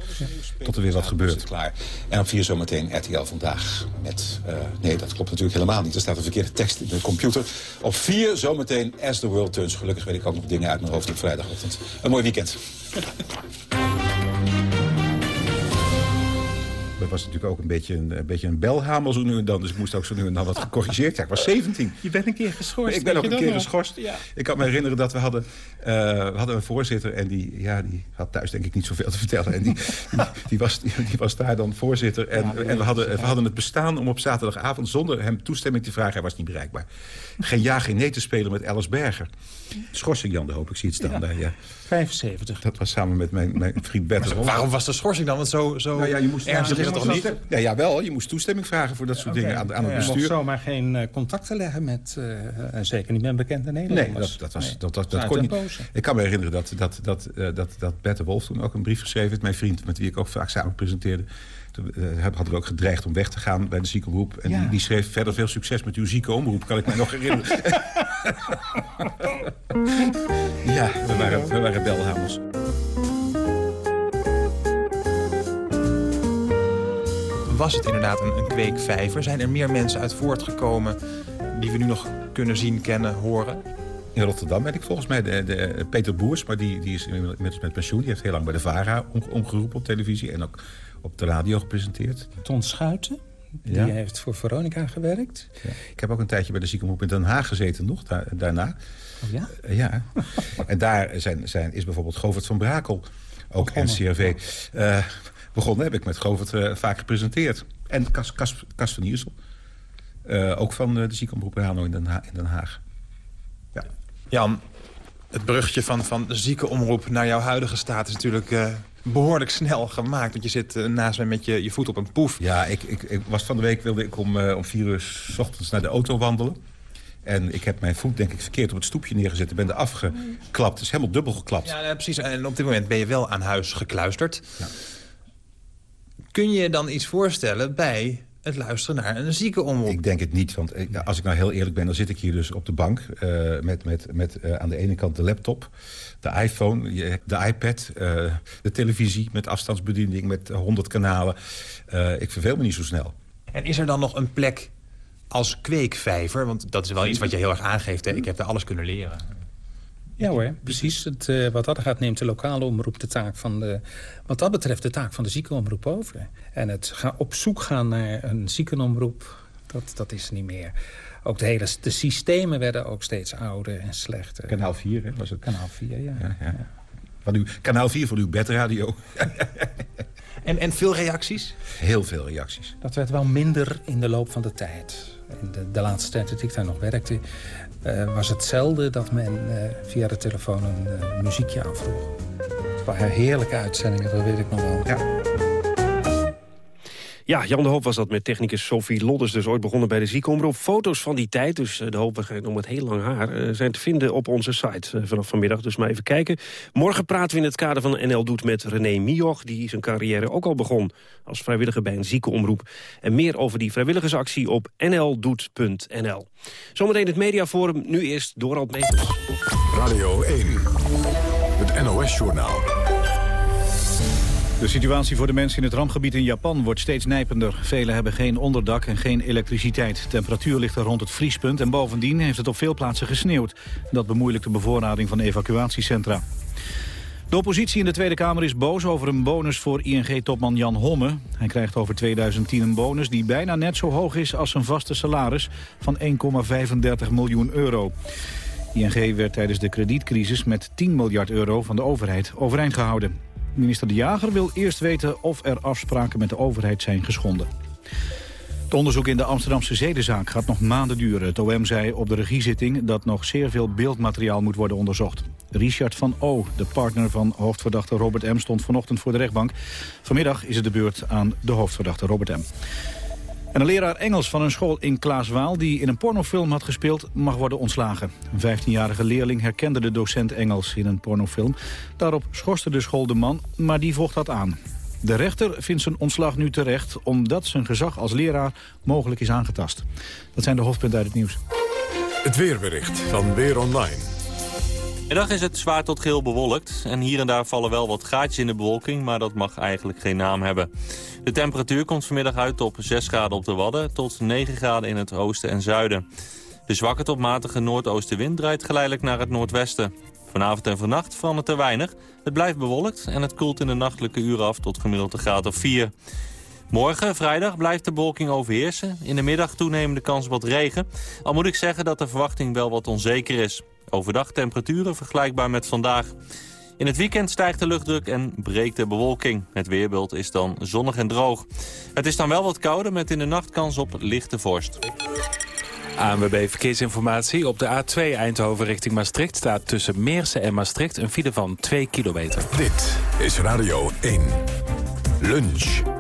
Tot er weer wat gebeurt. Klaar. En op 4 zometeen RTL Vandaag. Met, eh, nee, dat klopt natuurlijk helemaal niet. Er staat een verkeerde tekst in de computer. Op 4 zometeen As the World Turns. Gelukkig weet ik ook nog dingen uit mijn hoofd op vrijdagochtend. Een mooi weekend. Dat was natuurlijk ook een beetje een, een beetje een belhamel zo nu en dan. Dus ik moest ook zo nu en dan wat gecorrigeerd. Ja, ik was 17. Je bent een keer geschorst. Ik ben ook een keer geschorst. Ja. Ik kan me herinneren dat we hadden, eh, we hadden een voorzitter... en die, ja, die had thuis denk ik niet zoveel te vertellen. En die, die, die was, die, die was daar dan voorzitter. En, en we, hadden, we hadden het bestaan om op zaterdagavond... zonder hem toestemming te vragen, hij was niet bereikbaar... geen ja, geen nee te spelen met Alice Berger. Schorsing Jan de Hoop, ik zie het staan daar. Ja. 75. Dat was samen met mijn, mijn vriend Bert. Maar waarom was de schorsing dan? Want zo, zo Nou ja, je moest ernstig is dat toch niet? Ja, jawel, je moest toestemming vragen voor dat soort dingen aan, aan het Je mocht bestuur. zomaar geen eh, contacten leggen met... eh, en zeker niet met bekende Nee, Nederlanders. dat, dat, was, Nee. dat, dat, kon niet. boze. Ik kan me herinneren dat, dat, dat, eh, dat, dat Bert de Wolf toen ook een brief geschreven heeft. Mijn vriend, met wie ik ook vaak samen presenteerde. Toen eh, hadden we ook gedreigd om weg te gaan bij de ziekenomroep. En Ja. die, die schreef verder veel succes met uw zieke omroep. Kan ik me nog herinneren. ja, we waren, we waren belhamers. was het inderdaad een, een kweekvijver? Zijn er meer mensen uit voortgekomen die we nu nog kunnen zien, kennen, horen? In Rotterdam ben ik volgens mij de, de, Peter Boers, maar die, die is inmiddels met pensioen. Die heeft heel lang bij de VARA omgeroepen op televisie en ook op de radio gepresenteerd. Ton Schuiten, die heeft voor Veronica gewerkt. Ja. Ik heb ook een tijdje bij de ziekenhuis in Den Haag gezeten nog, daarna. Oh ja? Uh, ja. en daar zijn, zijn, is bijvoorbeeld Govert van Brakel, ook NCRV. Uh, begonnen heb ik met Govert uh, vaak gepresenteerd. En Cas, Cas, Cas van Iersel. ook van de ziekenomroep Rano in Den, ha in Den Haag. Ja. Jan, het bruggetje van, van de ziekenomroep naar jouw huidige staat is natuurlijk uh, behoorlijk snel gemaakt. Want je zit uh, naast mij met je, je voet op een poef. Ja, ik, ik, ik was van de week wilde ik om, uh, om vier uur s ochtends naar de auto wandelen. En ik heb mijn voet denk ik verkeerd op het stoepje neergezet. Ik ben er afgeklapt. Het is helemaal dubbel geklapt. Ja, precies. En op dit moment ben je wel aan huis gekluisterd. Ja. Kun je je dan iets voorstellen bij het luisteren naar een ziekenomroep? Ik denk het niet, want als ik nou heel eerlijk ben... dan zit ik hier dus op de bank uh, met, met, met uh, aan de ene kant de laptop... de iPhone, de iPad, uh, de televisie met afstandsbediening... met 100 kanalen. ik verveel me niet zo snel. En is er dan nog een plek als kweekvijver? Want dat is wel iets wat je heel erg aangeeft. Hè? Ik heb daar alles kunnen leren. Ja hoor, precies. Het, uh, wat dat gaat neemt de lokale omroep de taak van de... wat dat betreft de taak van de ziekenomroep over. En het ga, op zoek gaan naar een ziekenomroep, dat, dat is niet meer. Ook de, hele, de systemen werden ook steeds ouder en slechter. Kanaal 4 hè, was het? Kanaal 4, ja. ja, ja. Van uw, kanaal 4 van uw bedradio. en, en veel reacties? Heel veel reacties. Dat werd wel minder in de loop van de tijd. In de, de laatste tijd dat ik daar nog werkte... Uh, was het zelden dat men uh, via de telefoon een uh, muziekje aanvroeg. Het waren heerlijke uitzendingen, dat weet ik nog wel. Ja. Ja, Jan de Hoop was dat met technicus Sophie Lodders. Dus ooit begonnen bij de ziekenomroep. Foto's van die tijd, dus de Hoop nog met heel lang haar... zijn te vinden op onze site vanaf vanmiddag. Dus maar even kijken. Morgen praten we in het kader van NL Doet met René Mioch... die zijn carrière ook al begon als vrijwilliger bij een ziekenomroep. En meer over die vrijwilligersactie op nldoet.nl. Zometeen het mediaforum, nu eerst Dorald Meesters. Radio 1, het NOS-journaal. De situatie voor de mensen in het rampgebied in Japan wordt steeds nijpender. Velen hebben geen onderdak en geen elektriciteit. De temperatuur ligt er rond het vriespunt en bovendien heeft het op veel plaatsen gesneeuwd. Dat bemoeilijkt de bevoorrading van evacuatiecentra. De oppositie in de Tweede Kamer is boos over een bonus voor ING-topman Jan Homme. Hij krijgt over 2010 een bonus die bijna net zo hoog is als zijn vaste salaris van 1,35 miljoen euro. ING werd tijdens de kredietcrisis met 10 miljard euro van de overheid overeind gehouden. Minister De Jager wil eerst weten of er afspraken met de overheid zijn geschonden. Het onderzoek in de Amsterdamse zedenzaak gaat nog maanden duren. Het OM zei op de regiezitting dat nog zeer veel beeldmateriaal moet worden onderzocht. Richard van O., de partner van hoofdverdachte Robert M., stond vanochtend voor de rechtbank. Vanmiddag is het de beurt aan de hoofdverdachte Robert M. En een leraar Engels van een school in Klaaswaal... die in een pornofilm had gespeeld, mag worden ontslagen. Een 15-jarige leerling herkende de docent Engels in een pornofilm. Daarop schorste de school de man, maar die vocht dat aan. De rechter vindt zijn ontslag nu terecht... omdat zijn gezag als leraar mogelijk is aangetast. Dat zijn de hoofdpunten uit het nieuws. Het weerbericht van Weer Online. Middag is het zwaar tot geel bewolkt. En hier en daar vallen wel wat gaatjes in de bewolking, maar dat mag eigenlijk geen naam hebben. De temperatuur komt vanmiddag uit op 6 graden op de Wadden tot 9 graden in het oosten en zuiden. De zwakke tot matige noordoostenwind draait geleidelijk naar het noordwesten. Vanavond en vannacht verandert er weinig. Het blijft bewolkt en het koelt in de nachtelijke uren af tot gemiddeld een graad of 4. Morgen, vrijdag, blijft de bewolking overheersen. In de middag toenemende kans op wat regen. Al moet ik zeggen dat de verwachting wel wat onzeker is. Overdag temperaturen vergelijkbaar met vandaag. In het weekend stijgt de luchtdruk en breekt de bewolking. Het weerbeeld is dan zonnig en droog. Het is dan wel wat kouder met in de nacht kans op lichte vorst. ANWB Verkeersinformatie. Op de A2 Eindhoven richting Maastricht staat tussen Meersen en Maastricht een file van 2 kilometer. Dit is Radio 1. Lunch.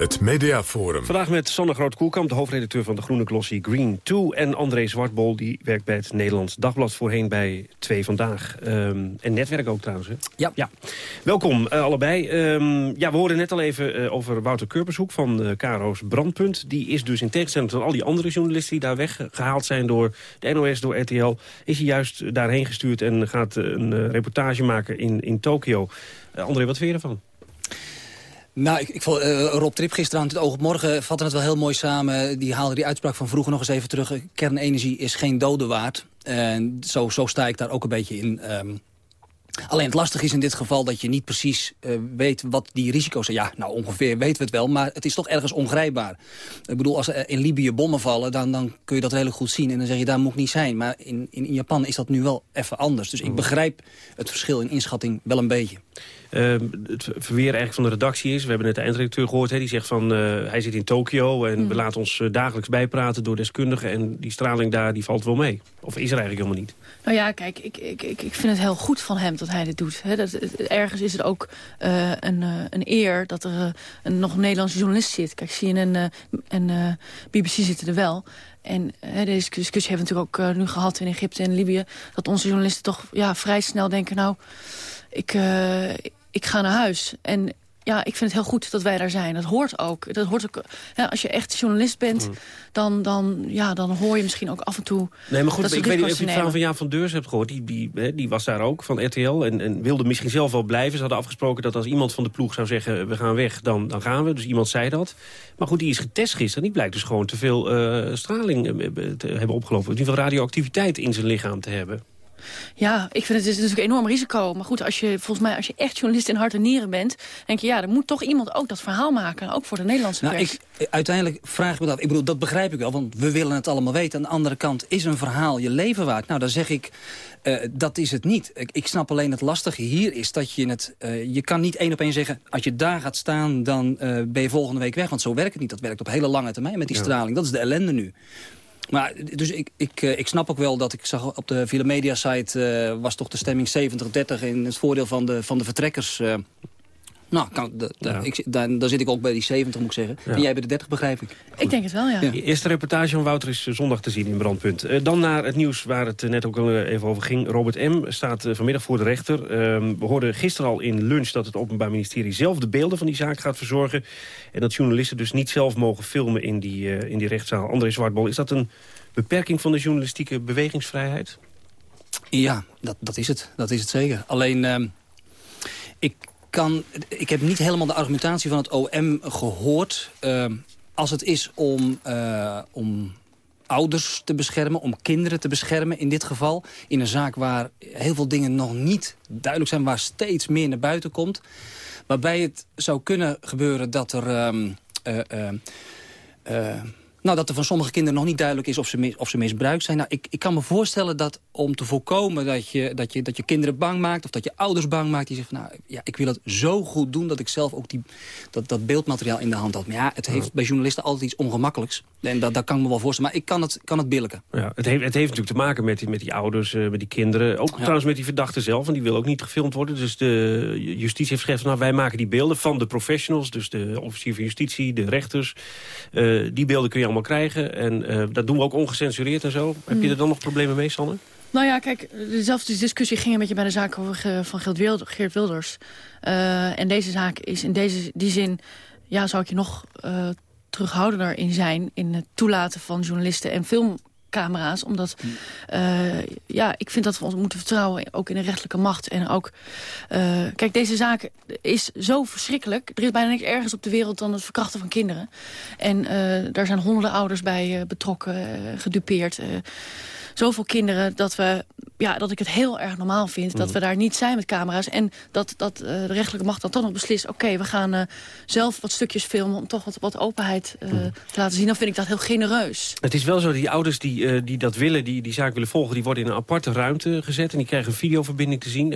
Het Mediaforum. Vandaag met Sanne Groot-Koelkamp, de hoofdredacteur van de groene glossie Green 2. En André Zwartbol, die werkt bij het Nederlands Dagblad voorheen bij Twee Vandaag. Um, en Netwerk ook trouwens, hè? Ja. ja. Welkom uh, allebei. Um, ja, we hoorden net al even uh, over Wouter Kurpershoek van uh, Karo's Brandpunt. Die is dus in tegenstelling tot al die andere journalisten... die daar weggehaald zijn door de NOS, door RTL... is hij juist daarheen gestuurd en gaat een reportage maken in, in Tokio. André, wat vind je ervan? Nou, ik, vond, uh, Rob Trip gisteren aan het Oog op Morgen vatte het wel heel mooi samen. Die haalde die uitspraak van vroeger nog eens even terug. Kernenergie is geen dode waard. En zo, zo sta ik daar ook een beetje in. Um, Alleen het lastige is in dit geval dat je niet precies uh, weet wat die risico's zijn. Ja, nou ongeveer weten we het wel, maar het is toch ergens ongrijpbaar. Ik bedoel, als er in Libië bommen vallen, dan, dan kun je dat redelijk goed zien. En dan zeg je, daar moet ik niet zijn. Maar in, in, in Japan is dat nu wel even anders. Dus ik begrijp het verschil in inschatting wel een beetje. Uh, het verweer eigenlijk van de redactie is... we hebben net de eindredacteur gehoord, hè, die zegt van... Uh, hij zit in Tokio en we laten ons uh, dagelijks bijpraten door deskundigen... en die straling daar die valt wel mee. Of is er eigenlijk helemaal niet? Nou ja, kijk, ik, ik, ik, ik vind het heel goed van hem dat hij dit doet. He, dat, ergens is het ook uh, een, een eer dat er een, nog een Nederlandse journalist zit. Kijk, CNN en BBC zitten er wel... En deze discussie hebben we natuurlijk ook nu gehad in Egypte en Libië... dat onze journalisten toch ja, vrij snel denken... nou, ik, ik ga naar huis. En ja, ik vind het heel goed dat wij daar zijn. Dat hoort ook. Dat hoort ook als je echt journalist bent, mm. dan, dan, ja, dan hoor je misschien ook af en toe... Nee, maar goed, ik weet niet of je het verhaal van Jaan van Deurs hebt gehoord. Die, die, die was daar ook, van RTL, en, en wilde misschien zelf wel blijven. Ze hadden afgesproken dat als iemand van de ploeg zou zeggen... we gaan weg, dan, dan gaan we. Dus iemand zei dat. Maar goed, die is getest gisteren. Die blijkt dus gewoon te veel uh, straling eh, te hebben opgelopen. In ieder geval radioactiviteit in zijn lichaam te hebben. Ja, ik vind het, is natuurlijk een enorm risico. Maar goed, als je, volgens mij, als je echt journalist in hart en nieren bent... denk je, ja, er moet toch iemand ook dat verhaal maken. Ook voor de Nederlandse nou, pers. Ik, uiteindelijk vraag ik me dat. Ik bedoel, dat begrijp ik wel, want we willen het allemaal weten. Aan de andere kant, is een verhaal je leven waard? Nou, dan zeg ik, uh, dat is het niet. Ik, ik, snap alleen het lastige hier is dat je het... Uh, je kan niet één op één zeggen, als je daar gaat staan... dan uh, ben je volgende week weg. Want zo werkt het niet. Dat werkt op hele lange termijn met die ja. straling. Dat is de ellende nu. Maar dus ik, ik, ik snap ook wel dat ik zag op de Villa Media site... Uh, was toch de stemming 70-30 in het voordeel van de, van de vertrekkers... Uh, nou, kan, de, de, ja. ik, daar, daar, zit ik ook bij die 70, moet ik zeggen. Ja. En jij bij de 30, begrijp ik. Ik denk het wel, ja. ja. De eerste reportage van Wouter is zondag te zien in Brandpunt. Uh, dan naar het nieuws waar het net ook al even over ging. Robert M. staat vanmiddag voor de rechter. Uh, we hoorden gisteren al in lunch dat het Openbaar Ministerie zelf de beelden van die zaak gaat verzorgen. En dat journalisten dus niet zelf mogen filmen in die, in die rechtszaal. André Zwartbol, is dat een beperking van de journalistieke bewegingsvrijheid? Ja, dat, dat is het. Dat is het zeker. Alleen, uh, ik, kan, ik heb niet helemaal de argumentatie van het OM gehoord... Uh, als het is om, uh, om ouders te beschermen, om kinderen te beschermen in dit geval. In een zaak waar heel veel dingen nog niet duidelijk zijn... waar steeds meer naar buiten komt. Waarbij het zou kunnen gebeuren dat er... Um, nou, dat er van sommige kinderen nog niet duidelijk is of ze, mis, of ze misbruikt zijn. Nou, ik, ik kan me voorstellen dat om te voorkomen dat je, dat, je, dat je kinderen bang maakt... of dat je ouders bang maakt, die zeggen van, nou, ja, ik wil het zo goed doen... dat ik zelf ook die, dat, dat beeldmateriaal in de hand had. Maar ja, het heeft bij journalisten altijd iets ongemakkelijks. En dat, dat kan ik me wel voorstellen. Maar ik kan het, kan het billiken. Ja, het, heeft, het heeft natuurlijk te maken met die, met die ouders, uh, met die kinderen. Ook ja. trouwens met die verdachte zelf, en die wil ook niet gefilmd worden. Dus de justitie heeft gezegd, nou, wij maken die beelden van de professionals... dus de officier van justitie, de rechters. Uh, die beelden kun je allemaal krijgen. En uh, dat doen we ook ongecensureerd en zo. Mm. Heb je er dan nog problemen mee, Sanne? Nou ja, kijk, dezelfde discussie ging een beetje bij de zaak over van Geert Wilders. Uh, en deze zaak is in deze, die zin, ja, zou ik je nog uh, terughoudender in zijn... in het toelaten van journalisten en filmcamera's. Omdat, uh, ja, ik vind dat we ons moeten vertrouwen, ook in de rechtelijke macht. En ook, uh, kijk, deze zaak is zo verschrikkelijk. Er is bijna niks ergens op de wereld dan het verkrachten van kinderen. En uh, daar zijn honderden ouders bij betrokken, gedupeerd zoveel kinderen dat, we, ja, dat ik het heel erg normaal vind... dat we daar niet zijn met camera's. En dat, dat uh, de rechtelijke macht dan toch nog beslist... oké, we gaan uh, zelf wat stukjes filmen om toch wat, wat openheid uh, te laten zien. Dan vind ik dat heel genereus. Het is wel zo, die ouders die, die dat willen, die die zaak willen volgen... die worden in een aparte ruimte gezet en die krijgen een videoverbinding te zien.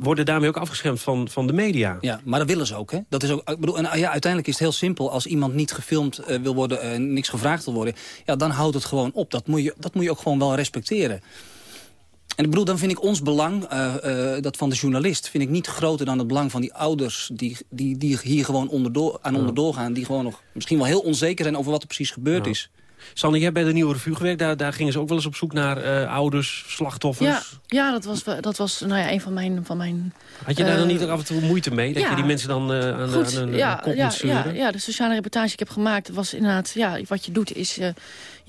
worden daarmee ook afgeschermd van, van de media. Ja, maar dat willen ze ook. Hè? Dat is ook ik bedoel, en, ja, uiteindelijk is het heel simpel. Als iemand niet gefilmd wil worden, niks gevraagd wil worden... Ja, dan houdt het gewoon op. Dat moet je, dat moet je ook gewoon wel respecteren respecteren. En ik bedoel, dan vind ik ons belang, uh, uh, dat van de journalist... vind ik niet groter dan het belang van die ouders... die, die, die hier gewoon onderdoor, aan onderdoor gaan... die gewoon nog misschien wel heel onzeker zijn over wat er precies gebeurd ja. is. Sanne, jij hebt bij de Nieuwe Revue gewerkt. Daar, daar gingen ze ook wel eens op zoek naar uh, ouders, slachtoffers. Ja, ja dat was, dat was nou ja, een van mijn, van mijn... Had je daar dan niet af en toe moeite mee? Dat ja. je die mensen dan uh, aan, Goed, aan een ja, kop ja? Ja, ja, de sociale reportage die ik heb gemaakt was inderdaad... Ja, wat je doet is...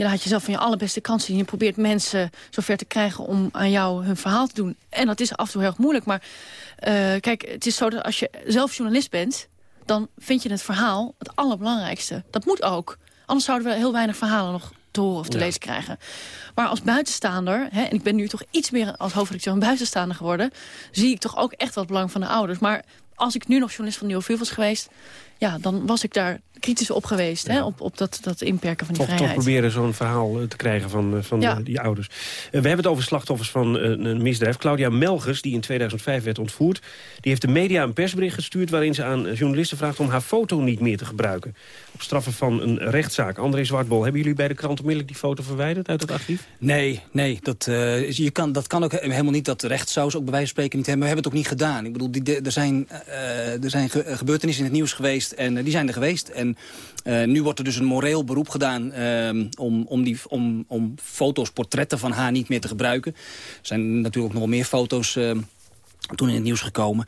Je laat jezelf van je allerbeste kant zien. Je probeert mensen zover te krijgen om aan jou hun verhaal te doen. En dat is af en toe heel erg moeilijk. Maar uh, kijk, het is zo dat als je zelf journalist bent dan vind je het verhaal het allerbelangrijkste. Dat moet ook. Anders zouden we heel weinig verhalen nog te horen of te lezen krijgen. Maar als buitenstaander, hè, en ik ben nu toch iets meer als hoofdredacteur een buitenstaander geworden... zie ik toch ook echt wat belang van de ouders. Maar als ik nu nog journalist van Nieuwe Vuur was geweest... ja, dan was ik daar kritisch op geweest, hè, op, op dat, dat inperken van die toch, vrijheid. toch proberen zo'n verhaal eh, te krijgen van, eh, van Ja. eh, die ouders. We hebben het over slachtoffers van een misdrijf. Claudia Melgers, die in 2005 werd ontvoerd... die heeft de media een persbericht gestuurd... waarin ze aan journalisten vraagt om haar foto niet meer te gebruiken. Op straffen van een rechtszaak. André Zwartbol, hebben jullie bij de krant onmiddellijk die foto verwijderd uit het archief? Nee, nee dat, eh, je kan, dat kan ook he- helemaal niet. Dat recht zou ze ook bij wijze van spreken niet hebben. We hebben het ook niet gedaan. Ik bedoel, die, de- er zijn, er zijn ge- gebeurtenissen in het nieuws geweest en eh, die zijn er geweest. En eh, nu wordt er dus een moreel beroep gedaan ehm, om, om, die, om, om foto's, portretten van haar niet meer te gebruiken. Er zijn natuurlijk nog meer foto's ehm, toen in het nieuws gekomen.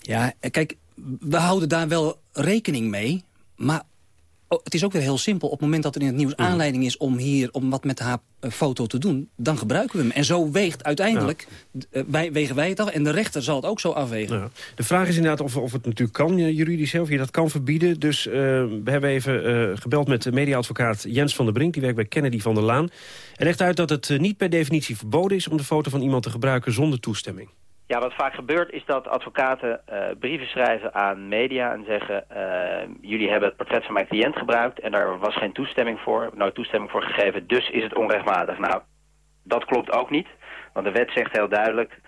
Ja, eh, kijk, we houden daar wel rekening mee, maar Oh, het is ook weer heel simpel. Op het moment dat er in het nieuws aanleiding is om hier om wat met haar eh, foto te doen, dan gebruiken we hem. En zo weegt uiteindelijk, eh, wij, wegen wij het af en de rechter zal het ook zo afwegen. Ja. De vraag is inderdaad of, of het natuurlijk kan, eh, juridisch zelf, je dat kan verbieden. Dus we hebben even gebeld met de mediaadvocaat Jens van der Brink. Die werkt bij Kennedy van der Laan. Hij legt uit dat het niet per definitie verboden is... om de foto van iemand te gebruiken zonder toestemming. Ja, wat vaak gebeurt is dat advocaten eh, brieven schrijven aan media en zeggen... eh, jullie hebben het portret van mijn cliënt gebruikt en daar was geen toestemming voor, nooit toestemming voor gegeven, dus is het onrechtmatig. Nou, dat klopt ook niet, want de wet zegt heel duidelijk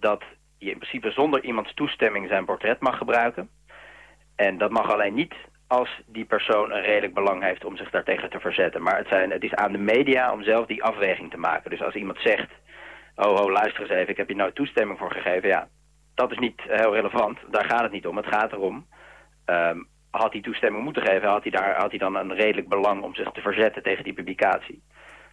dat je in principe zonder iemands toestemming zijn portret mag gebruiken. En dat mag alleen niet als die persoon een redelijk belang heeft om zich daartegen te verzetten. Maar het, zijn, het is aan de media om zelf die afweging te maken. Dus als iemand zegt, oh, oh luister eens even, ik heb je nooit toestemming voor gegeven. Ja, dat is niet heel relevant. Daar gaat het niet om. Het gaat erom, ehm, had hij toestemming moeten geven, had hij, daar, had hij dan een redelijk belang om zich te verzetten tegen die publicatie.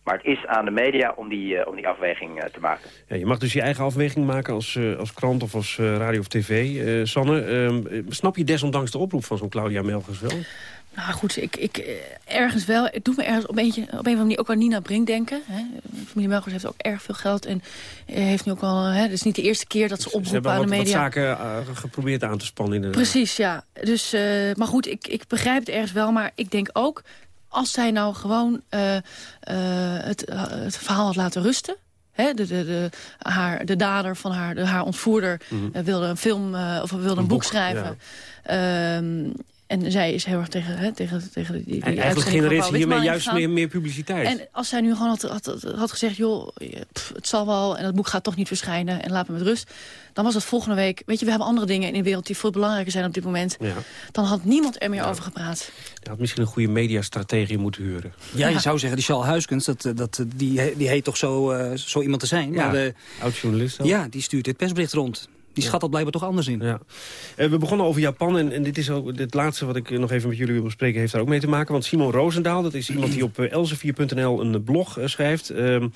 Maar het is aan de media om die, eh, om die afweging eh, te maken. Ja, je mag dus je eigen afweging maken als, eh, als krant of als eh, radio of tv. Eh, Sanne, ehm, eh, snap je desondanks de oproep van zo'n Claudia Melgers wel? Nou goed, ik, ik, eh, ergens wel. Het doet me ergens op, eentje, op een of andere manier ook aan Nina Brink denken. Hè. Familie Melgers heeft ook erg veel geld. En eh, heeft nu ook al. Hè, het is niet de eerste keer dat ze Ze oproepen hebben aan de wat media. zaken eh, geprobeerd aan te spannen inderdaad. Precies, ja. Dus, maar goed, ik, ik begrijp het ergens wel. Maar ik denk ook, als zij nou gewoon het, het verhaal had laten rusten... De, de, de, haar, de dader van haar, de, haar ontvoerder Mhm. wilde een film of wilde een, boek, boek, schrijven. Ehm, en zij is heel erg tegen, hè, tegen, tegen die, die En eigenlijk genereert ze hiermee juist meer, meer publiciteit. En als zij nu gewoon had, had, had gezegd... joh, pff, het zal wel en dat boek gaat toch niet verschijnen... en laat me met rust, dan was het volgende week... weet je, we hebben andere dingen in de wereld die veel belangrijker zijn op dit moment. Ja. Dan had niemand er meer over gepraat. Je had misschien een goede mediastrategie moeten huren. Ja, je zou zeggen, die Charles Huiskens, dat, dat, die, die heet toch zo, eh, zo iemand te zijn. Ja, oud-journalist ja, die stuurt dit persbericht rond. Die schat dat blijkbaar toch anders in. Ja. Eh, we begonnen over Japan en, dit is ook het laatste wat ik eh, nog even met jullie wil bespreken heeft daar ook mee te maken. Want Simon Roosendaal, dat is iemand die op eh, elsevier.nl een blog schrijft ehm,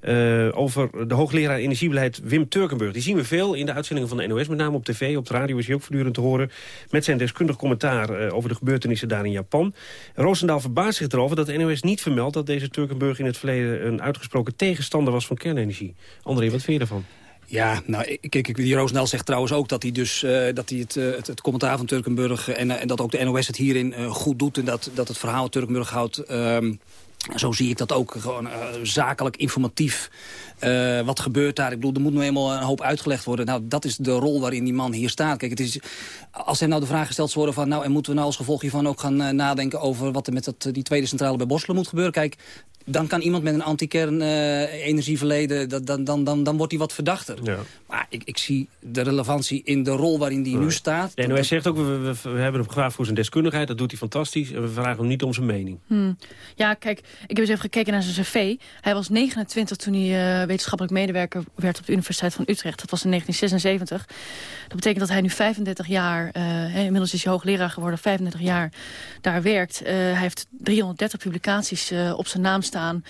eh, over de hoogleraar energiebeleid Wim Turkenburg. Die zien we veel in de uitzendingen van de NOS, met name op tv. Op de radio is hij ook voortdurend te horen met zijn deskundig commentaar over de gebeurtenissen daar in Japan. Roosendaal verbaast zich erover dat de NOS niet vermeldt dat deze Turkenburg in het verleden een uitgesproken tegenstander was van kernenergie. André, wat vind je ervan? Ja, nou, kijk, die Roosendaal zegt trouwens ook dat hij, dus, eh, dat hij het, eh, het, het commentaar van Turkenburg... en, eh, en dat ook de NOS het hierin goed doet... en dat, dat het verhaal Turkenburg houdt... ehm, zo zie ik dat ook gewoon eh, zakelijk, informatief. Eh, wat gebeurt daar? Ik bedoel, er moet nu eenmaal een hoop uitgelegd worden. Nou, dat is de rol waarin die man hier staat. Kijk, het is, als er nou de vraag gesteld zou worden van... nou, en moeten we nou als gevolg hiervan ook gaan eh, nadenken... over wat er met dat, die tweede centrale bij Borselen moet gebeuren? Kijk, dan kan iemand met een anti-kern-energieverleden... dan, dan, dan, dan wordt hij wat verdachter. Ja. Maar ik, ik zie de relevantie in de rol waarin die nu staat. De NOS zegt ook, we, we, we hebben hem gevraagd voor zijn deskundigheid. Dat doet hij fantastisch. En we vragen hem niet om zijn mening. Hmm. Ja, kijk, ik heb eens even gekeken naar zijn cv. Hij was 29 toen hij eh, wetenschappelijk medewerker werd op de Universiteit van Utrecht. Dat was in 1976. Dat betekent dat hij nu 35 jaar, eh, inmiddels is hij hoogleraar geworden, 35 jaar daar werkt. Eh, hij heeft 330 publicaties op zijn naam staan.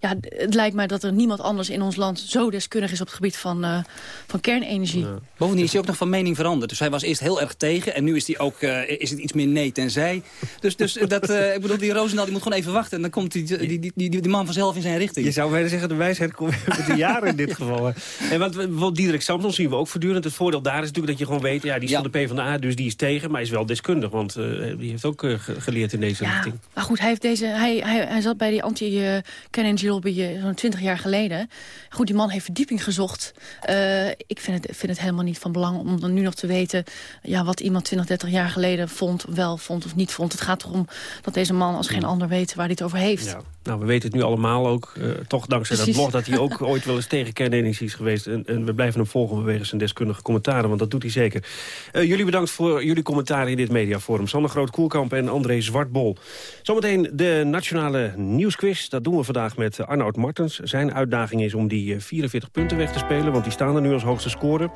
Ja, het lijkt mij dat er niemand anders in ons land zo deskundig is op het gebied van, eh, van kernenergie. Bovendien is hij ook nog van mening veranderd. Dus hij was eerst heel erg tegen. En nu is, hij ook, eh, is het iets meer nee tenzij. Dus, dus dat, eh, ik bedoel, die Roosendaal die moet gewoon even wachten. En dan komt die, die, die, die, die man vanzelf in zijn richting. Je zou bijna zeggen, de wijsheid komt met de jaren in dit geval. En wat, bijvoorbeeld Diederik Samson zien we ook voortdurend. Het voordeel daar is natuurlijk dat je gewoon weet... ja, die is van de PvdA, dus die is tegen, maar is wel deskundig. Want uh, die heeft ook uh, geleerd in deze ja, richting. Maar goed, hij, heeft deze, hij, hij, hij zat bij die anti-Kennedy lobby zo'n 20 jaar geleden. Goed, die man heeft verdieping gezocht. Uh, ik vind het, vind het helemaal niet van belang om dan nu nog te weten... Ja, wat iemand 20, 30 jaar geleden vond, wel vond of niet vond. Het gaat erom dat deze man als geen ander weet waar hij het over heeft. Ja. Nou, we weten het nu allemaal ook. Uh, toch dankzij Precies. dat blog dat hij ook ooit wel eens tegen kernenergie is geweest. En, en, we blijven hem volgen wegens zijn deskundige commentaren, want dat doet hij zeker. Uh, jullie bedankt voor jullie commentaar in dit mediaforum. Sander Groot-Koelkamp en André Zwartbol. Zometeen de Nationale Nieuwsquiz. Dat doen we vandaag met Arnoud Martens. Zijn uitdaging is om die 44 punten weg te spelen, want die staan er nu als hoogste score.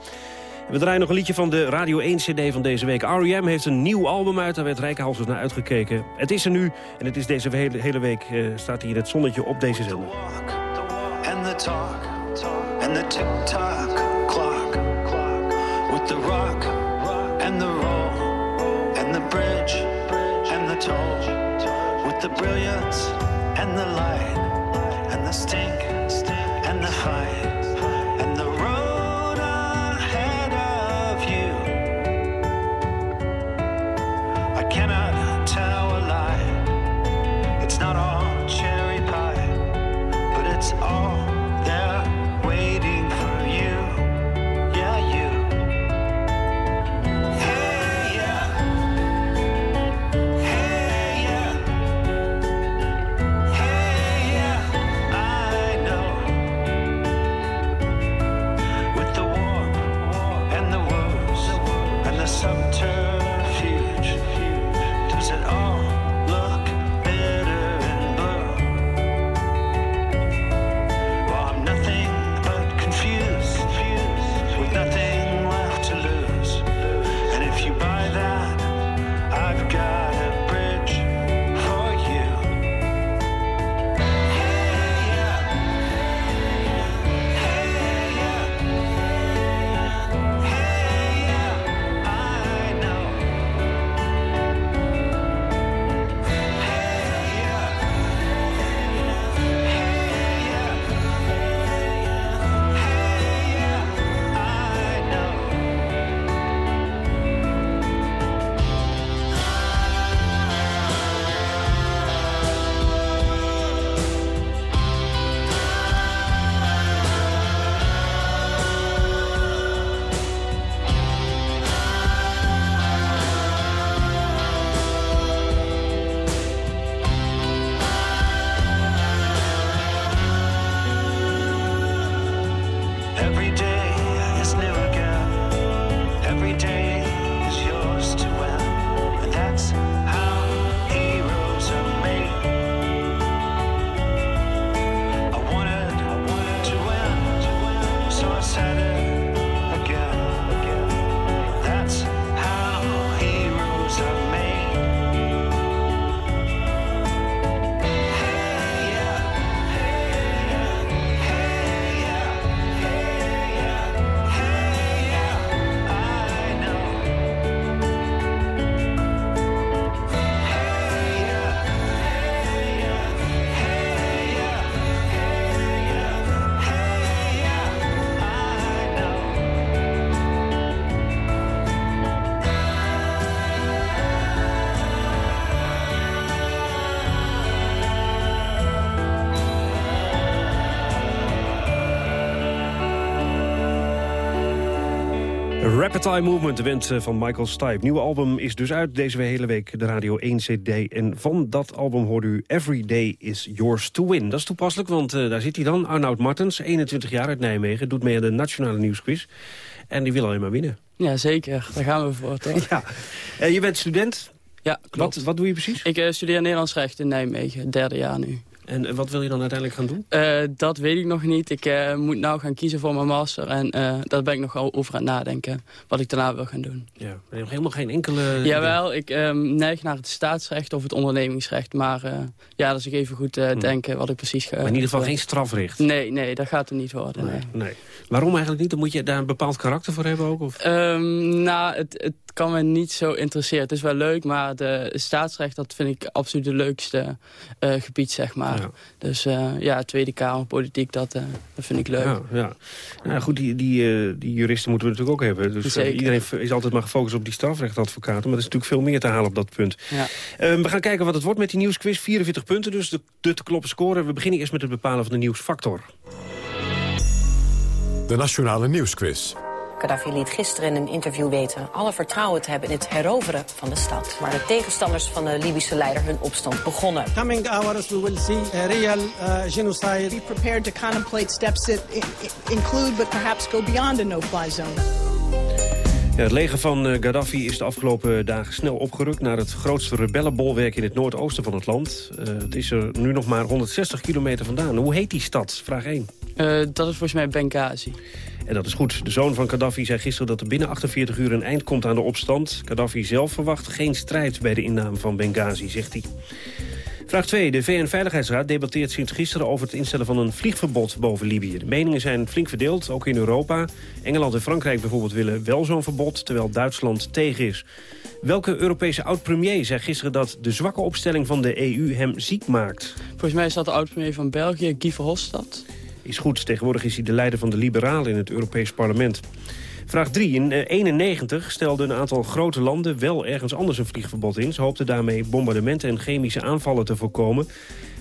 We draaien nog een liedje van de Radio 1 CD van deze week. R.E.M. heeft een nieuw album uit, daar werd Rijkenhalsers naar uitgekeken. Het is er nu en het is deze hele, week, uh, staat hier het zonnetje op deze zender. And the talk, and the tick-tock clock, with the rock, and the roll, and the bridge, and the toll, with the brilliance, and the light, and the stink, and the fight. Eye Movement, de wens van Michael Stipe. Nieuwe album is dus uit deze hele week, de Radio 1 CD. En van dat album hoort u Every Day is Yours to Win. Dat is toepasselijk, want uh, daar zit hij dan. Arnoud Martens, 21 jaar uit Nijmegen, doet mee aan de Nationale Nieuwsquiz. En die wil alleen maar winnen. Ja, zeker. Daar gaan we voor, toch? ja. Uh, je bent student. Ja, klopt. Wat, wat doe je precies? Ik uh, studeer Nederlands recht in Nijmegen, derde jaar nu. En wat wil je dan uiteindelijk gaan doen? Uh, dat weet ik nog niet. Ik uh, moet nou gaan kiezen voor mijn master. En uh, daar ben ik nog over aan het nadenken. Wat ik daarna wil gaan doen. Ja, je hebt helemaal geen enkele... Jawel, ik um, neig naar het staatsrecht of het ondernemingsrecht. Maar ja, dat is ik even goed hmm. denken wat ik precies ga... Maar in ieder geval geen strafrecht? Nee, nee, dat gaat er niet worden. Nee, nee. Waarom eigenlijk niet? Dan moet je daar een bepaald karakter voor hebben ook? Of? Um, nou, het, het kan me niet zo interesseren. Het is wel leuk, maar de staatsrecht, dat vind ik absoluut de leukste gebied, zeg maar. Dus uh, ja, Tweede Kamer, politiek, dat, uh, dat vind ik leuk. Ja, ja. Nou, goed, die, die, uh, die juristen moeten we natuurlijk ook hebben. Dus iedereen is altijd maar gefocust op die strafrechtadvocaten. Maar er is natuurlijk veel meer te halen op dat punt. Ja. we gaan kijken wat het wordt met die nieuwsquiz. 44 punten, dus de, de te kloppen scoren. We beginnen eerst met het bepalen van de nieuwsfactor. De Nationale Nieuwsquiz. Gaddafi liet gisteren in een interview weten alle vertrouwen te hebben in het heroveren van de stad. Waar de tegenstanders van de Libische leider hun opstand begonnen. Coming hours we will see a real uh, genocide. Be prepared to contemplate steps that include but perhaps go beyond a no-fly zone. Ja, het leger van uh, Gaddafi is de afgelopen dagen snel opgerukt... naar het grootste rebellenbolwerk in het noordoosten van het land. Uh, het is er nu nog maar 160 kilometer vandaan. Hoe heet die stad? Vraag 1. Uh, dat is volgens mij Benghazi. En dat is goed. De zoon van Gaddafi zei gisteren dat er binnen 48 uur een eind komt aan de opstand. Gaddafi zelf verwacht geen strijd bij de inname van Benghazi, zegt hij. Vraag 2. De VN-veiligheidsraad debatteert sinds gisteren over het instellen van een vliegverbod boven Libië. De meningen zijn flink verdeeld, ook in Europa. Engeland en Frankrijk bijvoorbeeld willen wel zo'n verbod, terwijl Duitsland tegen is. Welke Europese oud-premier zei gisteren dat de zwakke opstelling van de EU hem ziek maakt? Volgens mij is dat de oud-premier van België, Guy Verhofstadt is goed. Tegenwoordig is hij de leider van de Liberalen in het Europees Parlement. Vraag 3. In 1991 uh, stelden een aantal grote landen wel ergens anders een vliegverbod in. Ze hoopten daarmee bombardementen en chemische aanvallen te voorkomen.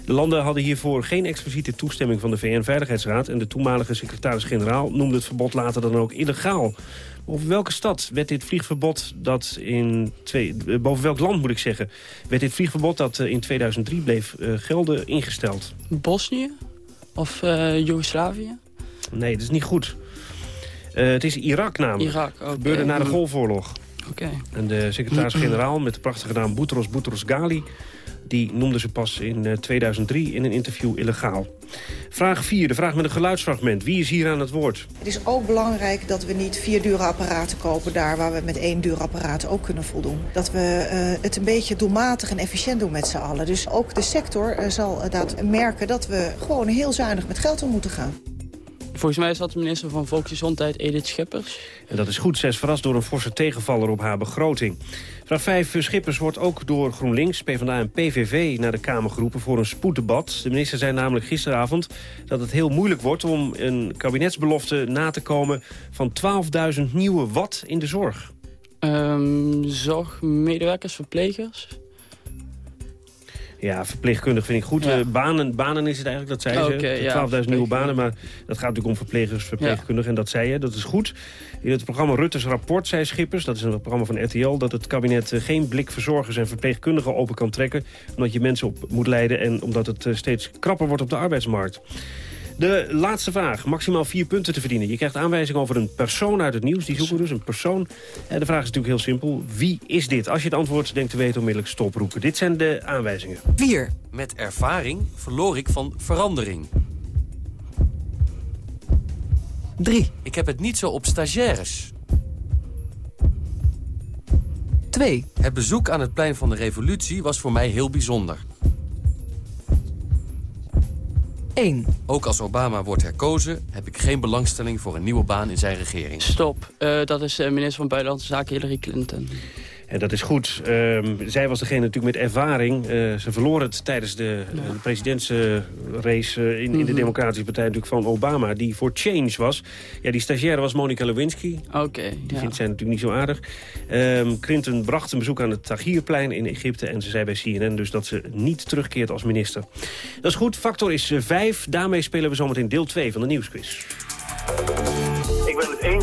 De landen hadden hiervoor geen expliciete toestemming van de VN-veiligheidsraad... en de toenmalige secretaris-generaal noemde het verbod later dan ook illegaal. Over welke stad werd dit vliegverbod dat in... Twee, uh, boven welk land moet ik zeggen... werd dit vliegverbod dat uh, in 2003 bleef gelden ingesteld? Bosnië? Of uh, Joegoslavië? Nee, dat is niet goed. Uh, het is Irak namelijk. Irak, okay. Gebeurde na de Golfoorlog. Oké. Okay. En de secretaris-generaal met de prachtige naam Boutros Boutros Ghali... die noemde ze pas in uh, 2003 in een interview illegaal. Vraag 4, de vraag met een geluidsfragment. Wie is hier aan het woord? Het is ook belangrijk dat we niet vier dure apparaten kopen... daar waar we met één duur apparaat ook kunnen voldoen. Dat we uh, het een beetje doelmatig en efficiënt doen met z'n allen. Dus ook de sector uh, zal dat merken dat we gewoon heel zuinig met geld om moeten gaan. Volgens mij is dat de minister van Volksgezondheid Edith Schippers. En dat is goed. Zij is verrast door een forse tegenvaller op haar begroting. Vraag 5. Schippers wordt ook door GroenLinks, PvdA en PVV naar de Kamer geroepen voor een spoeddebat. De minister zei namelijk gisteravond dat het heel moeilijk wordt om een kabinetsbelofte na te komen van 12.000 nieuwe watt in de zorg. Um, zorgmedewerkers, verplegers? Ja, verpleegkundig vind ik goed. Ja. Uh, banen, banen is het eigenlijk, dat zei ze. Okay, 12.000 ja, nieuwe banen, maar dat gaat natuurlijk om verplegers, verpleegkundigen. En dat zei je, dat is goed. In het programma Rutte's Rapport zei Schippers, dat is een programma van RTL... dat het kabinet uh, geen blik verzorgers en verpleegkundigen open kan trekken... omdat je mensen op moet leiden en omdat het uh, steeds krapper wordt op de arbeidsmarkt. De laatste vraag. Maximaal vier punten te verdienen. Je krijgt aanwijzing over een persoon uit het nieuws. Die zoeken we dus, een persoon. En de vraag is natuurlijk heel simpel. Wie is dit? Als je het antwoord denkt te weten, onmiddellijk stoproepen. Dit zijn de aanwijzingen. 4. Met ervaring verloor ik van verandering. 3. Ik heb het niet zo op stagiaires. 2. Het bezoek aan het plein van de revolutie was voor mij heel bijzonder. 1. Ook als Obama wordt herkozen, heb ik geen belangstelling voor een nieuwe baan in zijn regering. Stop. Uh, dat is uh, minister van Buitenlandse Zaken Hillary Clinton. En dat is goed. Uh, zij was degene natuurlijk met ervaring. Uh, ze verloor het tijdens de, ja. de presidentsrace uh, in, in, de Mhm. Democratische Partij natuurlijk van Obama. Die voor change was. Ja, die stagiaire was Monica Lewinsky. Oké, Die ja. vindt zij natuurlijk niet zo aardig. Um, Clinton bracht een bezoek aan het Tahrirplein in Egypte. En ze zei bij CNN dus dat ze niet terugkeert als minister. Dat is goed. Factor is 5. Daarmee spelen we zometeen deel 2 van de nieuwsquiz.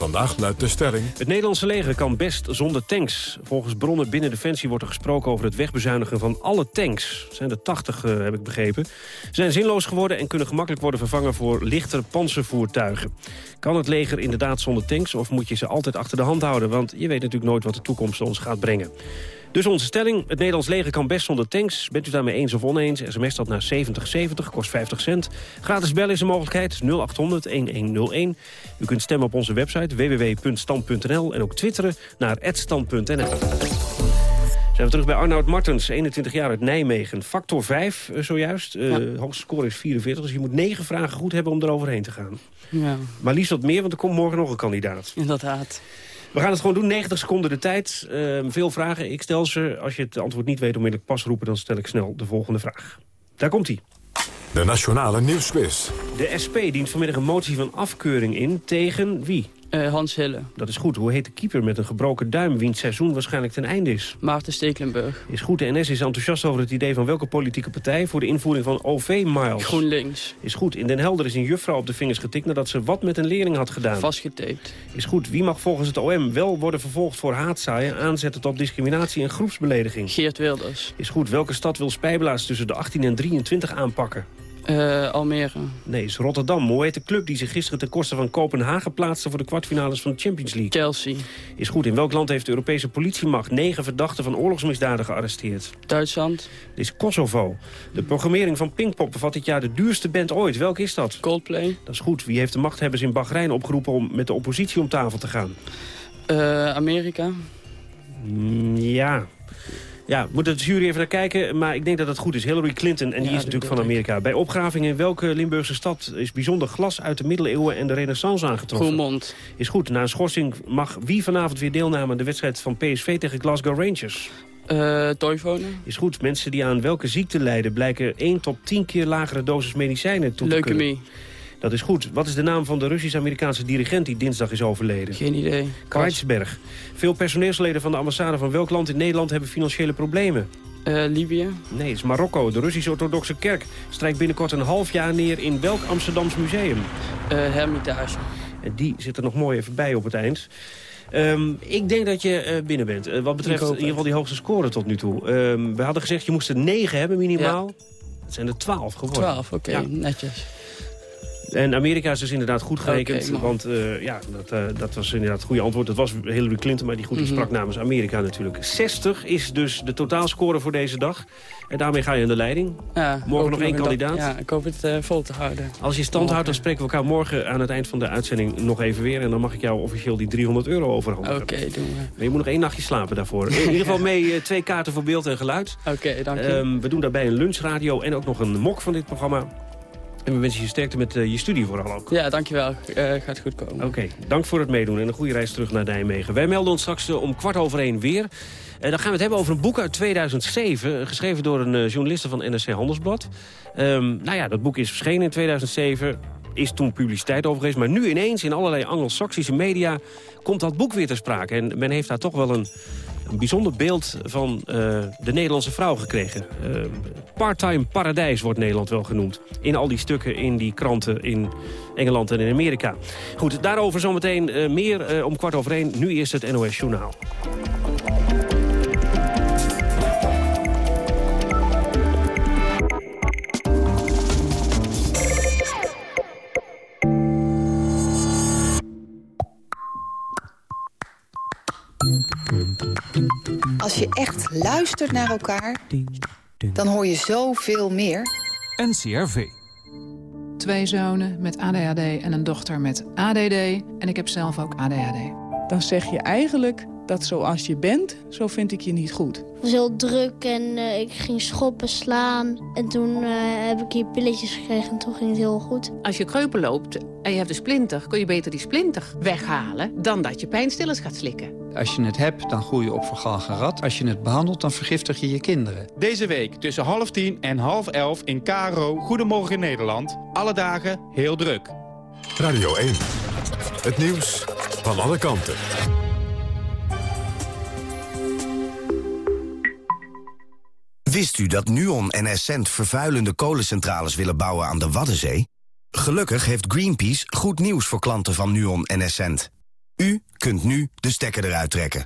Vandaag luidt de stelling... Het Nederlandse leger kan best zonder tanks. Volgens bronnen binnen Defensie wordt er gesproken over het wegbezuinigen van alle tanks. Zijn er 80, uh, heb ik begrepen. Ze zijn zinloos geworden en kunnen gemakkelijk worden vervangen voor lichter panzervoertuigen. Kan het leger inderdaad zonder tanks of moet je ze altijd achter de hand houden? Want je weet natuurlijk nooit wat de toekomst ons gaat brengen. Dus onze stelling, het Nederlands leger kan best zonder tanks. Bent u daarmee eens of oneens? SMS dat naar 7070, kost 50 cent. Gratis bellen is een mogelijkheid, 0800-1101. U kunt stemmen op onze website www.stand.nl en ook twitteren naar @stand.nl. Zijn we terug bij Arnoud Martens, 21 jaar uit Nijmegen. Factor 5 uh, zojuist. Uh, ja. Hoogste score is 44, dus je moet negen vragen goed hebben om eroverheen te gaan. Ja. Maar liefst wat meer, want er komt morgen nog een kandidaat. Inderdaad. We gaan het gewoon doen, 90 seconden de tijd. Uh, veel vragen, ik stel ze. Als je het antwoord niet weet, onmiddellijk pas roepen... dan stel ik snel de volgende vraag. Daar komt hij. De Nationale Nieuwsquiz. De SP dient vanmiddag een motie van afkeuring in tegen wie? Uh, Hans Hille. Dat is goed. Hoe heet de keeper met een gebroken duim... wiens seizoen waarschijnlijk ten einde is? Maarten Stekelenburg. Is goed. De NS is enthousiast over het idee van welke politieke partij... voor de invoering van OV-miles? GroenLinks. Is goed. In Den Helder is een juffrouw op de vingers getikt... nadat ze wat met een leerling had gedaan. Vastgetaped. Is goed. Wie mag volgens het OM wel worden vervolgd voor haatzaaien... aanzetten tot discriminatie en groepsbelediging? Geert Wilders. Is goed. Welke stad wil spijbelaars tussen de 18 en 23 aanpakken? Uh, Almere. Nee, is Rotterdam. Hoe heet de club die zich gisteren ten koste van Kopenhagen plaatste... voor de kwartfinales van de Champions League? Chelsea. Is goed. In welk land heeft de Europese politiemacht... negen verdachten van oorlogsmisdaden gearresteerd? Duitsland. Dit is Kosovo. De programmering van Pinkpop bevat dit jaar de duurste band ooit. Welk is dat? Coldplay. Dat is goed. Wie heeft de machthebbers in Bahrein opgeroepen... om met de oppositie om tafel te gaan? Uh, Amerika. Mm, ja, ja, moet de jury even naar kijken, maar ik denk dat het goed is. Hillary Clinton, en die Ja, is dat natuurlijk van Amerika. Bij opgraving in welke Limburgse stad is bijzonder glas uit de middeleeuwen en de renaissance aangetroffen? Roermond. Is goed. Na een schorsing mag wie vanavond weer deelnemen aan de wedstrijd van PSV tegen Glasgow Rangers? Uh. Is goed. Mensen die aan welke ziekte lijden blijken 1 tot 10 keer lagere dosis medicijnen toe te kunnen. Dat is goed. Wat is de naam van de Russisch-Amerikaanse dirigent die dinsdag is overleden? Geen idee. Kwijtsberg. Veel personeelsleden van de ambassade van welk land in Nederland hebben financiële problemen? Uh, Libië. Nee, het is Marokko. De Russisch-Orthodoxe Kerk strijkt binnenkort een half jaar neer in welk Amsterdams museum? Uh, Hermitage. En die zit er nog mooi even bij op het eind. Um, ik denk dat je uh, binnen bent. Wat betreft in ieder geval die hoogste score tot nu toe. Um, we hadden gezegd, je moest er 9 hebben minimaal. Ja. Het zijn er 12 geworden. 12, oké. Okay. Ja. Netjes. En Amerika is dus inderdaad goed gerekend. Okay, want uh, ja, dat, uh, dat was inderdaad het goede antwoord. Dat was Hillary Clinton, maar die goed Mhm. sprak namens Amerika natuurlijk. 60 is dus de totaalscore voor deze dag. En daarmee ga je in de leiding. Ja, Morgen nog één kandidaat. Ja, ik hoop het eh, vol te houden. Als je stand houdt, dan spreken we elkaar morgen aan het eind van de uitzending nog even weer. En dan mag ik jou officieel die 300 euro overhandigen. Oké, doen we. Maar je moet nog één nachtje slapen daarvoor. In ieder geval mee eh, twee kaarten voor beeld en geluid. Oké, dank je. Ehm, we doen daarbij een lunchradio en ook nog een mok van dit programma. En we wensen je sterkte met eh, je studie vooral ook. Ja, dankjewel. Eh gaat goed komen. Oké, dank voor het meedoen en een goede reis terug naar Nijmegen. Wij melden ons straks eh, om kwart over één weer. En dan gaan we het hebben over een boek uit 2007... eh, geschreven door een journaliste van NRC Handelsblad. Um, nou ja, dat boek is verschenen in 2007 is toen publiciteit over geweest. Maar nu ineens in allerlei Anglo-Saxische media komt dat boek weer ter sprake. En men heeft daar toch wel een, een bijzonder beeld van uh, de Nederlandse vrouw gekregen. Uh, Part-time paradijs wordt Nederland wel genoemd. In al die stukken in die kranten in Engeland en in Amerika. Goed, daarover zometeen uh, meer om kwart over één. Nu eerst het NOS Journaal. Als je echt luistert naar elkaar, dan hoor je zoveel meer. NCRV. Twee zonen met ADHD en een dochter met ADD. En ik heb zelf ook ADHD. Dan zeg je eigenlijk dat zoals je bent, zo vind ik je niet goed. Het was heel druk en uh, ik ging schoppen, slaan. En toen uh, heb ik hier pilletjes gekregen en toen ging het heel goed. Als je kreupel loopt en je hebt een splinter... kun je beter die splinter weghalen dan dat je pijnstillers gaat slikken. Als je het hebt, dan groei je op vergalgen rat. Als je het behandelt, dan vergiftig je je kinderen. Deze week tussen half tien en half elf in KRO Goedemorgen Nederland. Alle dagen heel druk. Radio 1. Het nieuws van alle kanten. Wist u dat Nuon en Essent vervuilende kolencentrales willen bouwen aan de Waddenzee? Gelukkig heeft Greenpeace goed nieuws voor klanten van Nuon en Essent. U kunt nu de stekker eruit trekken.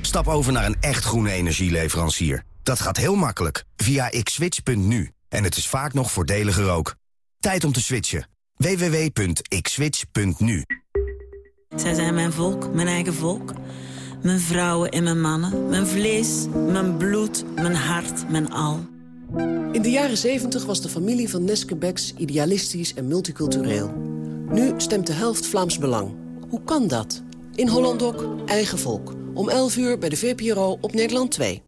Stap over naar een echt groene energieleverancier. Dat gaat heel makkelijk via xswitch.nu. En het is vaak nog voordeliger ook. Tijd om te switchen. www.xswitch.nu Zij zijn mijn volk, mijn eigen volk. Mijn vrouwen en mijn mannen. Mijn vlees, mijn bloed, mijn hart, mijn al. In de jaren 70 was de familie van Neske Becks idealistisch en multicultureel. Nu stemt de helft Vlaams Belang. Hoe kan dat? In Hollandok, eigen volk. Om 11 uur bij de VPRO op Nederland 2.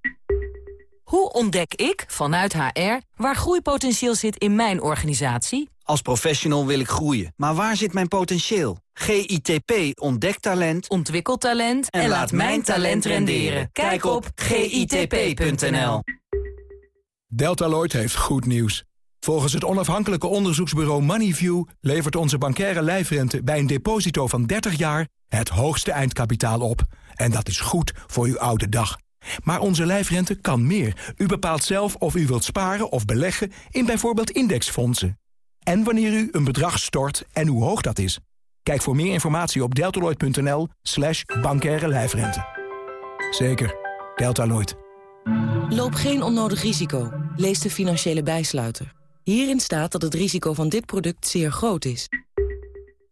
Hoe ontdek ik, vanuit HR, waar groeipotentieel zit in mijn organisatie? Als professional wil ik groeien, maar waar zit mijn potentieel? GITP ontdekt talent, ontwikkelt talent en, laat mijn talent renderen. Kijk op gitp.nl. Deltaloid heeft goed nieuws. Volgens het onafhankelijke onderzoeksbureau Moneyview... levert onze bankaire lijfrente bij een deposito van 30 jaar... het hoogste eindkapitaal op. En dat is goed voor uw oude dag. Maar onze lijfrente kan meer. U bepaalt zelf of u wilt sparen of beleggen in bijvoorbeeld indexfondsen. En wanneer u een bedrag stort en hoe hoog dat is. Kijk voor meer informatie op deltaloid.nl slash bankaire lijfrente. Zeker, Deltaloid. Loop geen onnodig risico. Lees de financiële bijsluiter. Hierin staat dat het risico van dit product zeer groot is.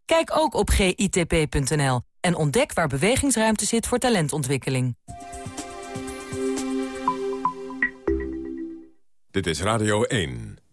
Kijk ook op gitp.nl en ontdek waar bewegingsruimte zit voor talentontwikkeling. Dit is Radio 1.